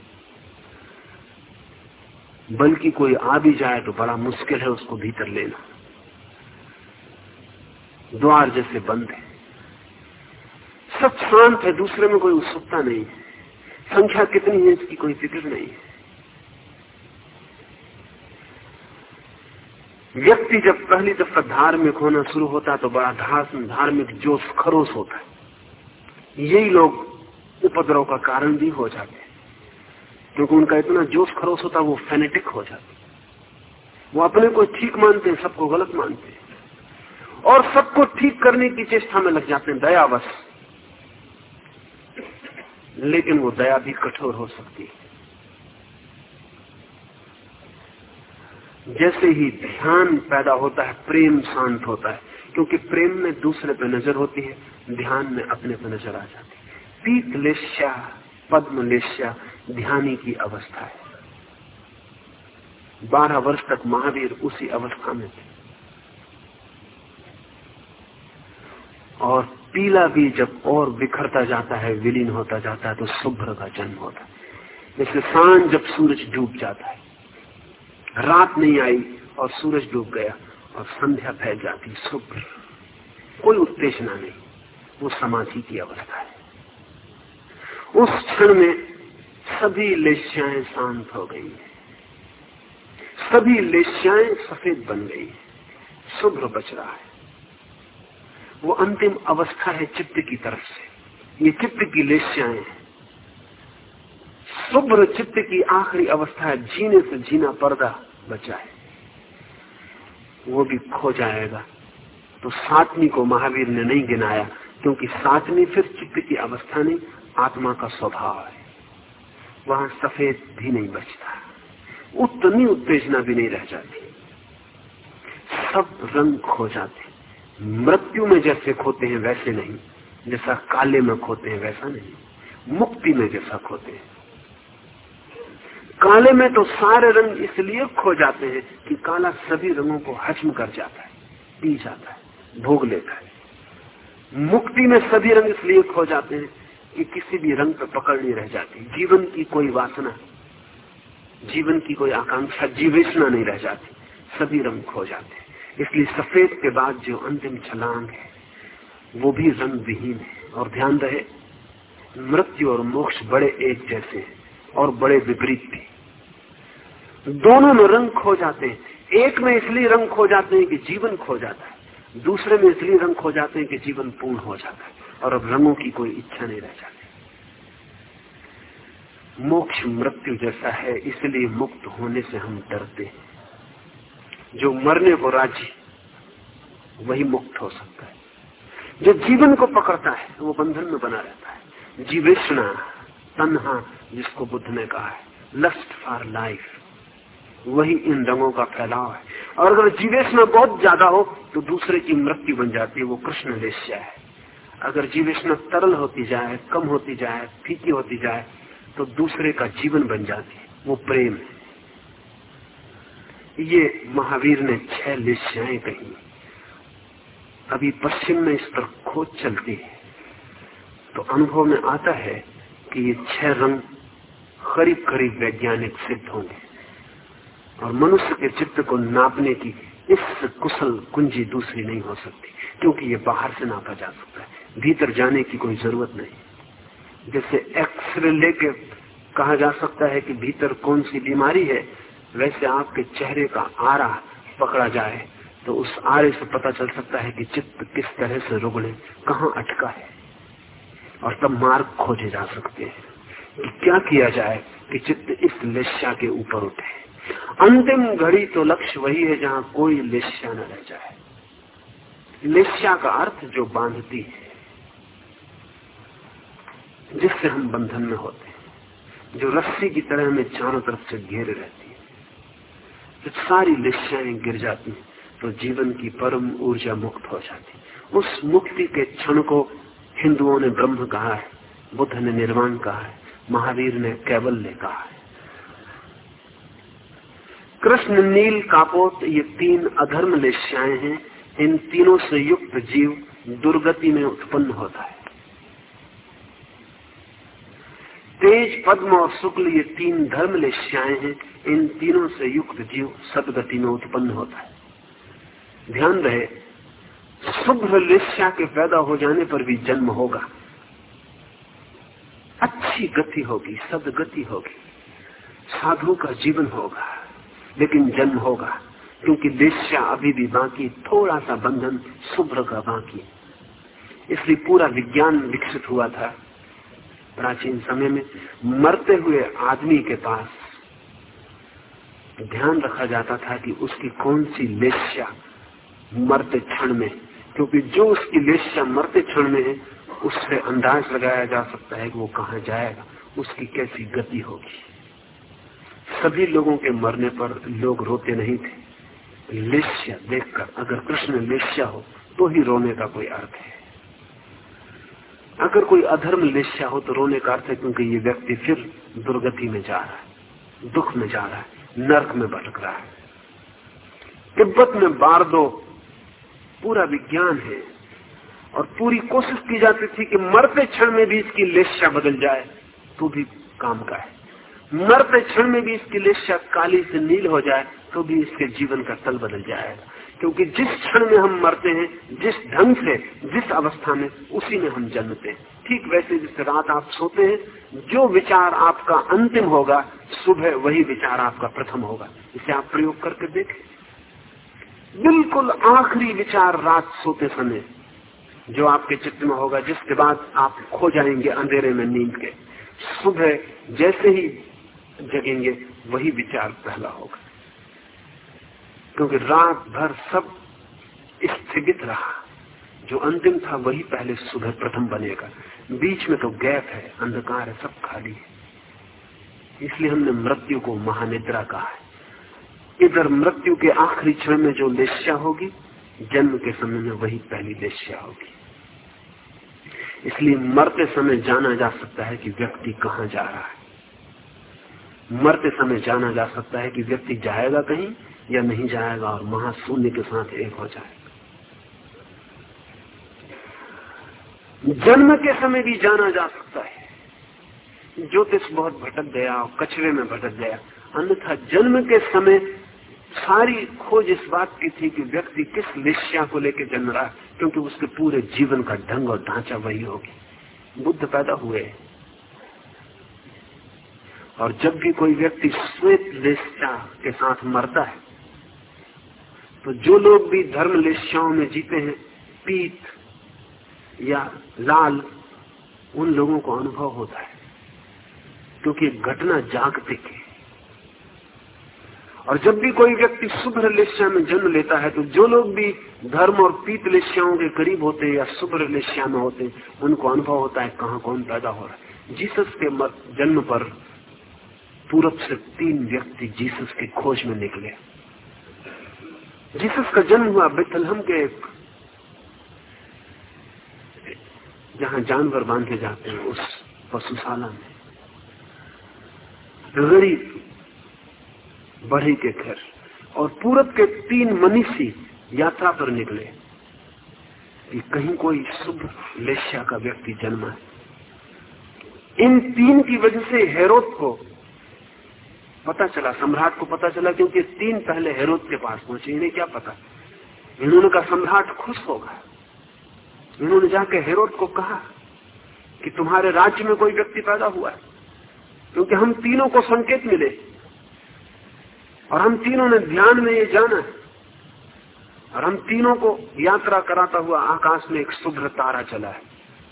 बल्कि कोई आ भी जाए तो बड़ा मुश्किल है उसको भीतर लेना। द्वार जैसे बंद है। सब शांत है, दूसरे में कोई उत्सुकता नहीं है। संख्या कितनी है इसकी कोई फ़िक्र नहीं है। व्यक्ति जब पहली दफ़ा धार्मिक होना शुरू होता है तो बड़ा धार्मिक जोश खरोश होता है। यही लोग उपद्रव का कारण भी हो जाते हैं। क्योंकि उनका इतना जोश खरोश होता है, वो फेनेटिक हो जाते वो अपने को ठीक मानते हैं, सबको गलत मानते हैं। और सबको ठीक करने की चेष्टा में लग जाते हैं दयावश लेकिन वो दया भी कठोर हो सकती है। जैसे ही ध्यान पैदा होता है, प्रेम शांत होता है, क्योंकि प्रेम में दूसरे पे नज़र होती है, ध्यान में अपने पे नज़र आ जाती है। पीत लेश्या पद्म लेश्या ध्यानी की अवस्था है। बारह वर्ष तक महावीर उसी अवस्था में थे। और पीला भी जब और बिखरता जाता है, विलीन होता जाता है तो शुभ्र का जन्म होता है। जैसे साँझ जब सूरज डूब जाता है, रात नहीं आई और सूरज डूब गया और संध्या फैल जाती, शुभ्र। कोई उत्तेजना नहीं, वो समाधि की अवस्था है। उस क्षण में सभी लेश्याएँ शांत हो गई है। सभी लेश्याएँ सफ़ेद बन गई है। शुभ्र बच रहा है। वो अंतिम अवस्था है चित्त की तरफ़ से। ये चित्त की लेश्याएँ शुभ्र चित्त की आखिरी अवस्था है, जीने से जीना पर्दा बचा है। वो भी खो जाएगा। तो सातवीं को महावीर ने नहीं गिनाया, क्योंकि सातवीं फिर चित्त की अवस्था नहीं, आत्मा का स्वभाव है। वहाँ सफ़ेद भी नहीं बचता। उतनी उत्तेजना भी नहीं रह जाती। सब रंग खो जाते। मृत्यु में जैसे खोते हैं, वैसे नहीं। जैसा काले में खोते हैं, वैसा नहीं। मुक्ति में जैसा खोते हैं। काले में तो सारे रंग इसलिए खो जाते हैं कि काला सभी रंगों को हजम कर जाता है, पी जाता है, भोग लेता है। मुक्ति में सभी रंग इसलिए खो जाते हैं कि किसी भी रंग पर पकड़ नहीं रह जाती। जीवन की कोई वासना, जीवन की कोई आकांक्षा जीवेशना नहीं रह जाती। सभी रंग खो जाते हैं। इसलिए सफ़ेद के बाद जो अंतिम छलांग है, वो भी रंग विहीन है। और ध्यान रहे, मृत्यु और मोक्ष बड़े एक जैसे हैं और बड़े विपरीत भी। दोनों में रंग खो जाते हैं। एक में इसलिए रंग खो जाते हैं कि जीवन खो जाता है। दूसरे में इसलिए रंग खो जाते हैं कि जीवन पूर्ण हो जाता है। और अब रंगों की कोई इच्छा नहीं रह जाती। मोक्ष मृत्यु जैसा है, इसलिए मुक्त होने से हम डरते हैं। जो मरने को राज़ी, वही मुक्त हो सकता है। जो जीवन को पकड़ता है, वो बंधन में बना रहता है। जीवेशना तन्हा, जिसको बुद्ध ने कहा है लस्ट फॉर लाइफ वही इन रंगों का फैलाव है। और अगर जीवेश बहुत ज़्यादा हो तो दूसरे की मृत्यु बन जाती है, वो कृष्ण लेश्या है। अगर जीवेश तरल होती जाए, कम होती जाए, फीकी होती जाए तो दूसरे का जीवन बन जाती है, वो प्रेम है। ये महावीर ने छह लेश्याएँ कही। अभी पश्चिम में इस पर खोज चलती है। तो अनुभव में आता है कि ये छह रंग करीब करीब वैज्ञानिक सिद्ध होंगे। और मनुष्य के चित्त को नापने की इस कुशल कुंजी दूसरी नहीं हो सकती, क्योंकि ये बाहर से नापा जा सकता है। भीतर जाने की कोई ज़रूरत नहीं। जैसे एक्सरे लेके कहा जा सकता है कि भीतर कौन सी बीमारी है वैसे आपके चेहरे का आरा पकड़ा जाए तो उस आरे से पता चल सकता है कि चित्त किस तरह से रुगड़े, कहाँ अटका है। और तब मार्ग खोजे जा सकते हैं कि क्या किया जाए कि चित्त इस लेस्या के ऊपर उठे। अंतिम घड़ी तो लक्ष्य वही है जहाँ कोई लेस्या न रह जाए। लेस्या का अर्थ जो बांधती है, जिससे हम बंधन में होते हैं जो रस्सी की तरह हमें चारों तरफ़ से घेरे रहती है। सारी लेस्याएँ गिर जाती हैं तो जीवन की परम ऊर्जा मुक्त हो जाती उस मुक्ति के क्षण को हिंदुओं ने ब्रह्म कहा है, बुद्ध ने निर्वाण कहा है, महावीर ने कैवल्य कहा है। कृष्ण नील कापोत, ये तीन अधर्म लेश्याएँ हैं, इन तीनों से युक्त जीव दुर्गति में उत्पन्न होता है। तेज पद्म और शुक्ल ये तीन धर्म लेश्याएँ हैं। इन तीनों से युक्त जीव सदगति में उत्पन्न होता है। ध्यान रहे, शुभ्र लेस्या के पैदा हो जाने पर भी जन्म होगा। अच्छी गति होगी, सदगति होगी। साधु का जीवन होगा, लेकिन जन्म होगा, क्योंकि देश्या अभी भी बाकी, थोड़ा सा बंधन शुभ्र का बाकी इसलिए पूरा विज्ञान विकसित हुआ था। प्राचीन समय में मरते हुए आदमी के पास ध्यान रखा जाता था कि उसकी कौन सी लेस्या मरते क्षण में, क्योंकि जो उसकी लेस्या मरते क्षण में है, उससे अंदाज लगाया जा सकता है कि वो कहा जाएगा, उसकी कैसी गति होगी। सभी लोगों के मरने पर लोग रोते नहीं थे। लेस्या देखकर अगर कृष्ण लेस्या हो तो ही रोने का कोई अर्थ है। अगर कोई अधर्म लेस्या हो तो रोने का अर्थ है क्योंकि ये व्यक्ति फिर दुर्गति में जा रहा है, दुख में जा रहा है, नर्क में भटक रहा है। तिब्बत में बार दो पूरा विज्ञान है और पूरी कोशिश की जाती थी कि मरते क्षण में भी इसकी लेस्या बदल जाए तो भी काम का है। मरते क्षण में भी इसकी लेस्या काली से नील हो जाए तो भी इसके जीवन का तल बदल जाएगा। क्योंकि जिस क्षण में हम मरते हैं, जिस ढंग से, जिस अवस्था में, उसी में हम जन्मते हैं। ठीक वैसे जिस रात आप सोते हैं, जो विचार आपका अंतिम होगा, सुबह वही विचार आपका प्रथम होगा। इसे आप प्रयोग करके देखें। बिल्कुल आखिरी विचार रात सोते समय, जो आपके चित्त में होगा, जिसके बाद आप खो जाएँगे अंधेरे में नींद के। सुबह जैसे ही जगेंगे, वही विचार पहला होगा। क्योंकि रात भर सब स्थगित रहा। जो अंतिम था, वही पहले सुबह प्रथम बनेगा। बीच में तो गैप है, अंधकार है, सब खाली है। इसलिए हमने मृत्यु को महानिद्रा कहा है। इधर मृत्यु के आखिरी क्षण में जो लेस्या होगी, जन्म के समय में वही पहली लेस्या होगी। इसलिए मरते समय जाना जा सकता है कि व्यक्ति कहाँ जा रहा है। मरते समय जाना जा सकता है कि व्यक्ति जाएगा कहीं या नहीं जाएगा और महाशून्य के साथ एक हो जाएगा। जन्म के समय भी जाना जा सकता है। ज्योतिष बहुत भटक गया और कचरे में भटक गया। अन्यथा जन्म के समय सारी खोज इस बात की थी कि व्यक्ति किस निश्चय को लेकर जन्म रहा, क्योंकि उसके पूरे जीवन का ढंग और ढांचा वही होगी। बुद्ध पैदा हुए। और जब भी कोई व्यक्ति श्वेत लेस्या के साथ मरता है तो जो लोग भी धर्म लेस्याओं में जीते हैं, पीत या लाल, उन लोगों को अनुभव होता है, क्योंकि घटना जागतिक है और जब भी कोई व्यक्ति शुभ्र लेस्या में जन्म लेता है तो जो लोग भी धर्म और पीत लेस्याओं के करीब होते हैं या शुभ्र लेस्या में होते उनको अनुभव होता है कहाँ कौन पैदा हो रहा है। जीसस के जन्म पर पूरब से तीन व्यक्ति जीसस की खोज में निकले। जीसस का जन्म हुआ बेथलहम के एक जहाँ जानवर बांधे जाते हैं, उस पशुशाला में। गरीब बढ़ी के घर और पूरब के तीन मनीषी यात्रा पर निकले। कि कहीं कोई शुभ लेस्या का व्यक्ति जन्मा है। इन तीन की वजह से हेरोद को पता चला, सम्राट को पता चला क्योंकि तीन पहले हेरोद के पास पहुँचे, इन्हें क्या पता? इन्होंने कहा, सम्राट खुश होगा इन्होंने जाके हेरोद को कहा कि तुम्हारे राज्य में कोई व्यक्ति पैदा हुआ है, क्योंकि हम तीनों को संकेत मिले और हम तीनों ने ध्यान में ये जाना और हम तीनों को यात्रा कराता हुआ आकाश में एक शुभ्र तारा चला है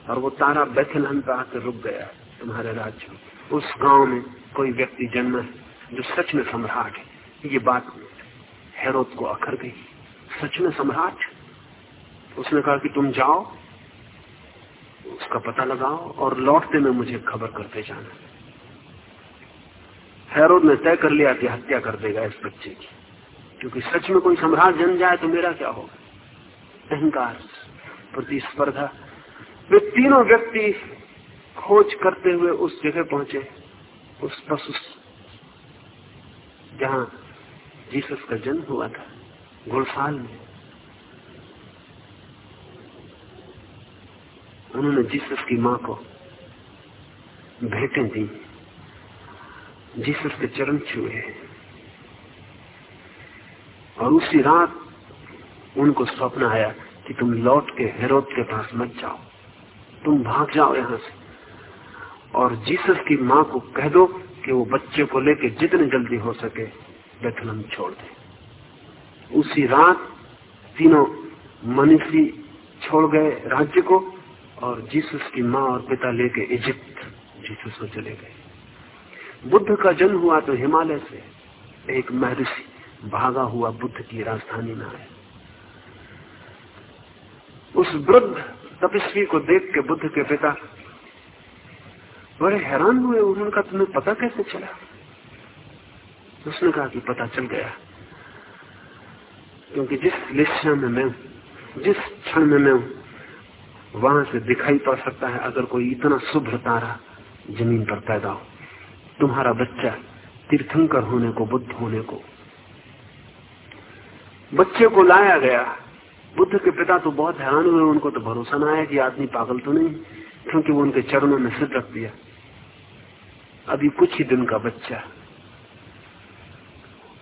और वो तारा बैथलहन पे आकर रुक गया तुम्हारे राज्य उस गाँव में कोई व्यक्ति जन्म है। जो सच में सम्राट है, ये बात हैरोत को अखर गई। सच में सम्राट? उसने कहा कि तुम जाओ, उसका पता लगाओ और लौटते में मुझे खबर करते जाना। हैरोद ने तय कर लिया कि हत्या कर देगा इस बच्चे की। क्योंकि सच में कोई सम्राट जन जाए तो मेरा क्या होगा? अहंकार, प्रतिस्पर्धा। वे तीनों व्यक्ति खोज करते हुए उस जगह पहुँचे, उस उस जहाँ जीसस का जन्म हुआ था गुड़साल में। उन्होंने जीसस की माँ को भेंटें दी। जीसस के चरण छुए और उसी रात उनको स्वप्न आया कि तुम लौट के हेरोद के पास मत जाओ। तुम भाग जाओ यहाँ से। और जीसस की माँ को कह दो कि वो बच्चे को लेके जितने जल्दी हो सके बेथलम छोड़ दे। उसी रात तीनों मनीषी छोड़ गए राज्य को और जीसस की माँ और पिता लेके इजिप्त, जीसस को चले गए। बुद्ध का जन्म हुआ तो हिमालय से। एक महर्षि भागा हुआ बुद्ध की राजधानी में आया। उस वृद्ध तपस्वी को देख के बुद्ध के पिता बड़े हैरान हुए, उन्होंने कहा, तुम्हें पता कैसे चला? उसने कहा कि पता चल गया। क्योंकि जिस लिस्सा में मैं, जिस क्षण में मैं हूँ वहाँ से दिखाई पड़ सकता है, अगर कोई इतना शुभ्र तारा ज़मीन पर पैदा हो, तुम्हारा बच्चा तीर्थंकर होने को, बुद्ध होने को, बच्चे को लाया गया। बुद्ध के पिता तो बहुत हैरान हुए, उनको तो भरोसा ना आया कि आदमी पागल तो नहीं, क्योंकि वो उनके चरणों में सिर रख दिया। अभी कुछ ही दिन का बच्चा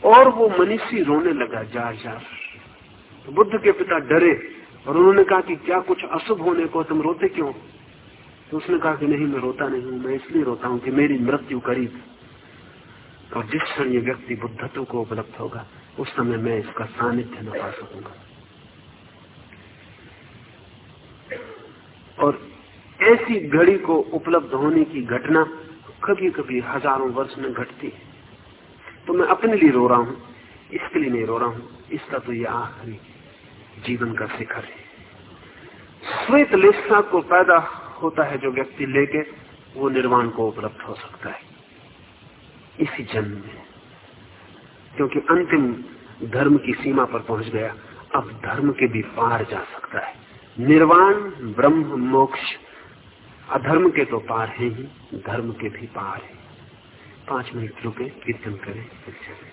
और वो मनीषी रोने लगा, जार जार। तो बुद्ध के पिता डरे और उन्होंने कहा कि क्या कुछ अशुभ होने को तुम रोते क्यों? तो उसने कहा कि नहीं, मैं रोता नहीं हूँ, मैं इसलिए रोता हूँ कि मेरी मृत्यु करीब। और जिस क्षण ये व्यक्ति बुद्धत्व को उपलब्ध होगा, उस समय मैं इसका सानिध्य न पा सकूँगा। और ऐसी घड़ी को उपलब्ध होने की घटना कभी कभी हज़ारों वर्ष में घटती है। तो मैं अपने लिए रो रहा हूँ, इसके लिए नहीं रो रहा हूँ। इसका तो ये आखिरी जीवन का शिखर है। श्वेत लेसा को पैदा होता है जो व्यक्ति लेके वो निर्वाण को उपलब्ध हो सकता है। इसी जन्म में। क्योंकि अंतिम धर्म की सीमा पर पहुँच गया, अब धर्म के भी पार जा सकता है। निर्वाण, ब्रह्म, मोक्ष अधर्म के तो पार है ही, धर्म के भी पार है। पाँच मिनट रुके, कीर्तन करें, फिर चले।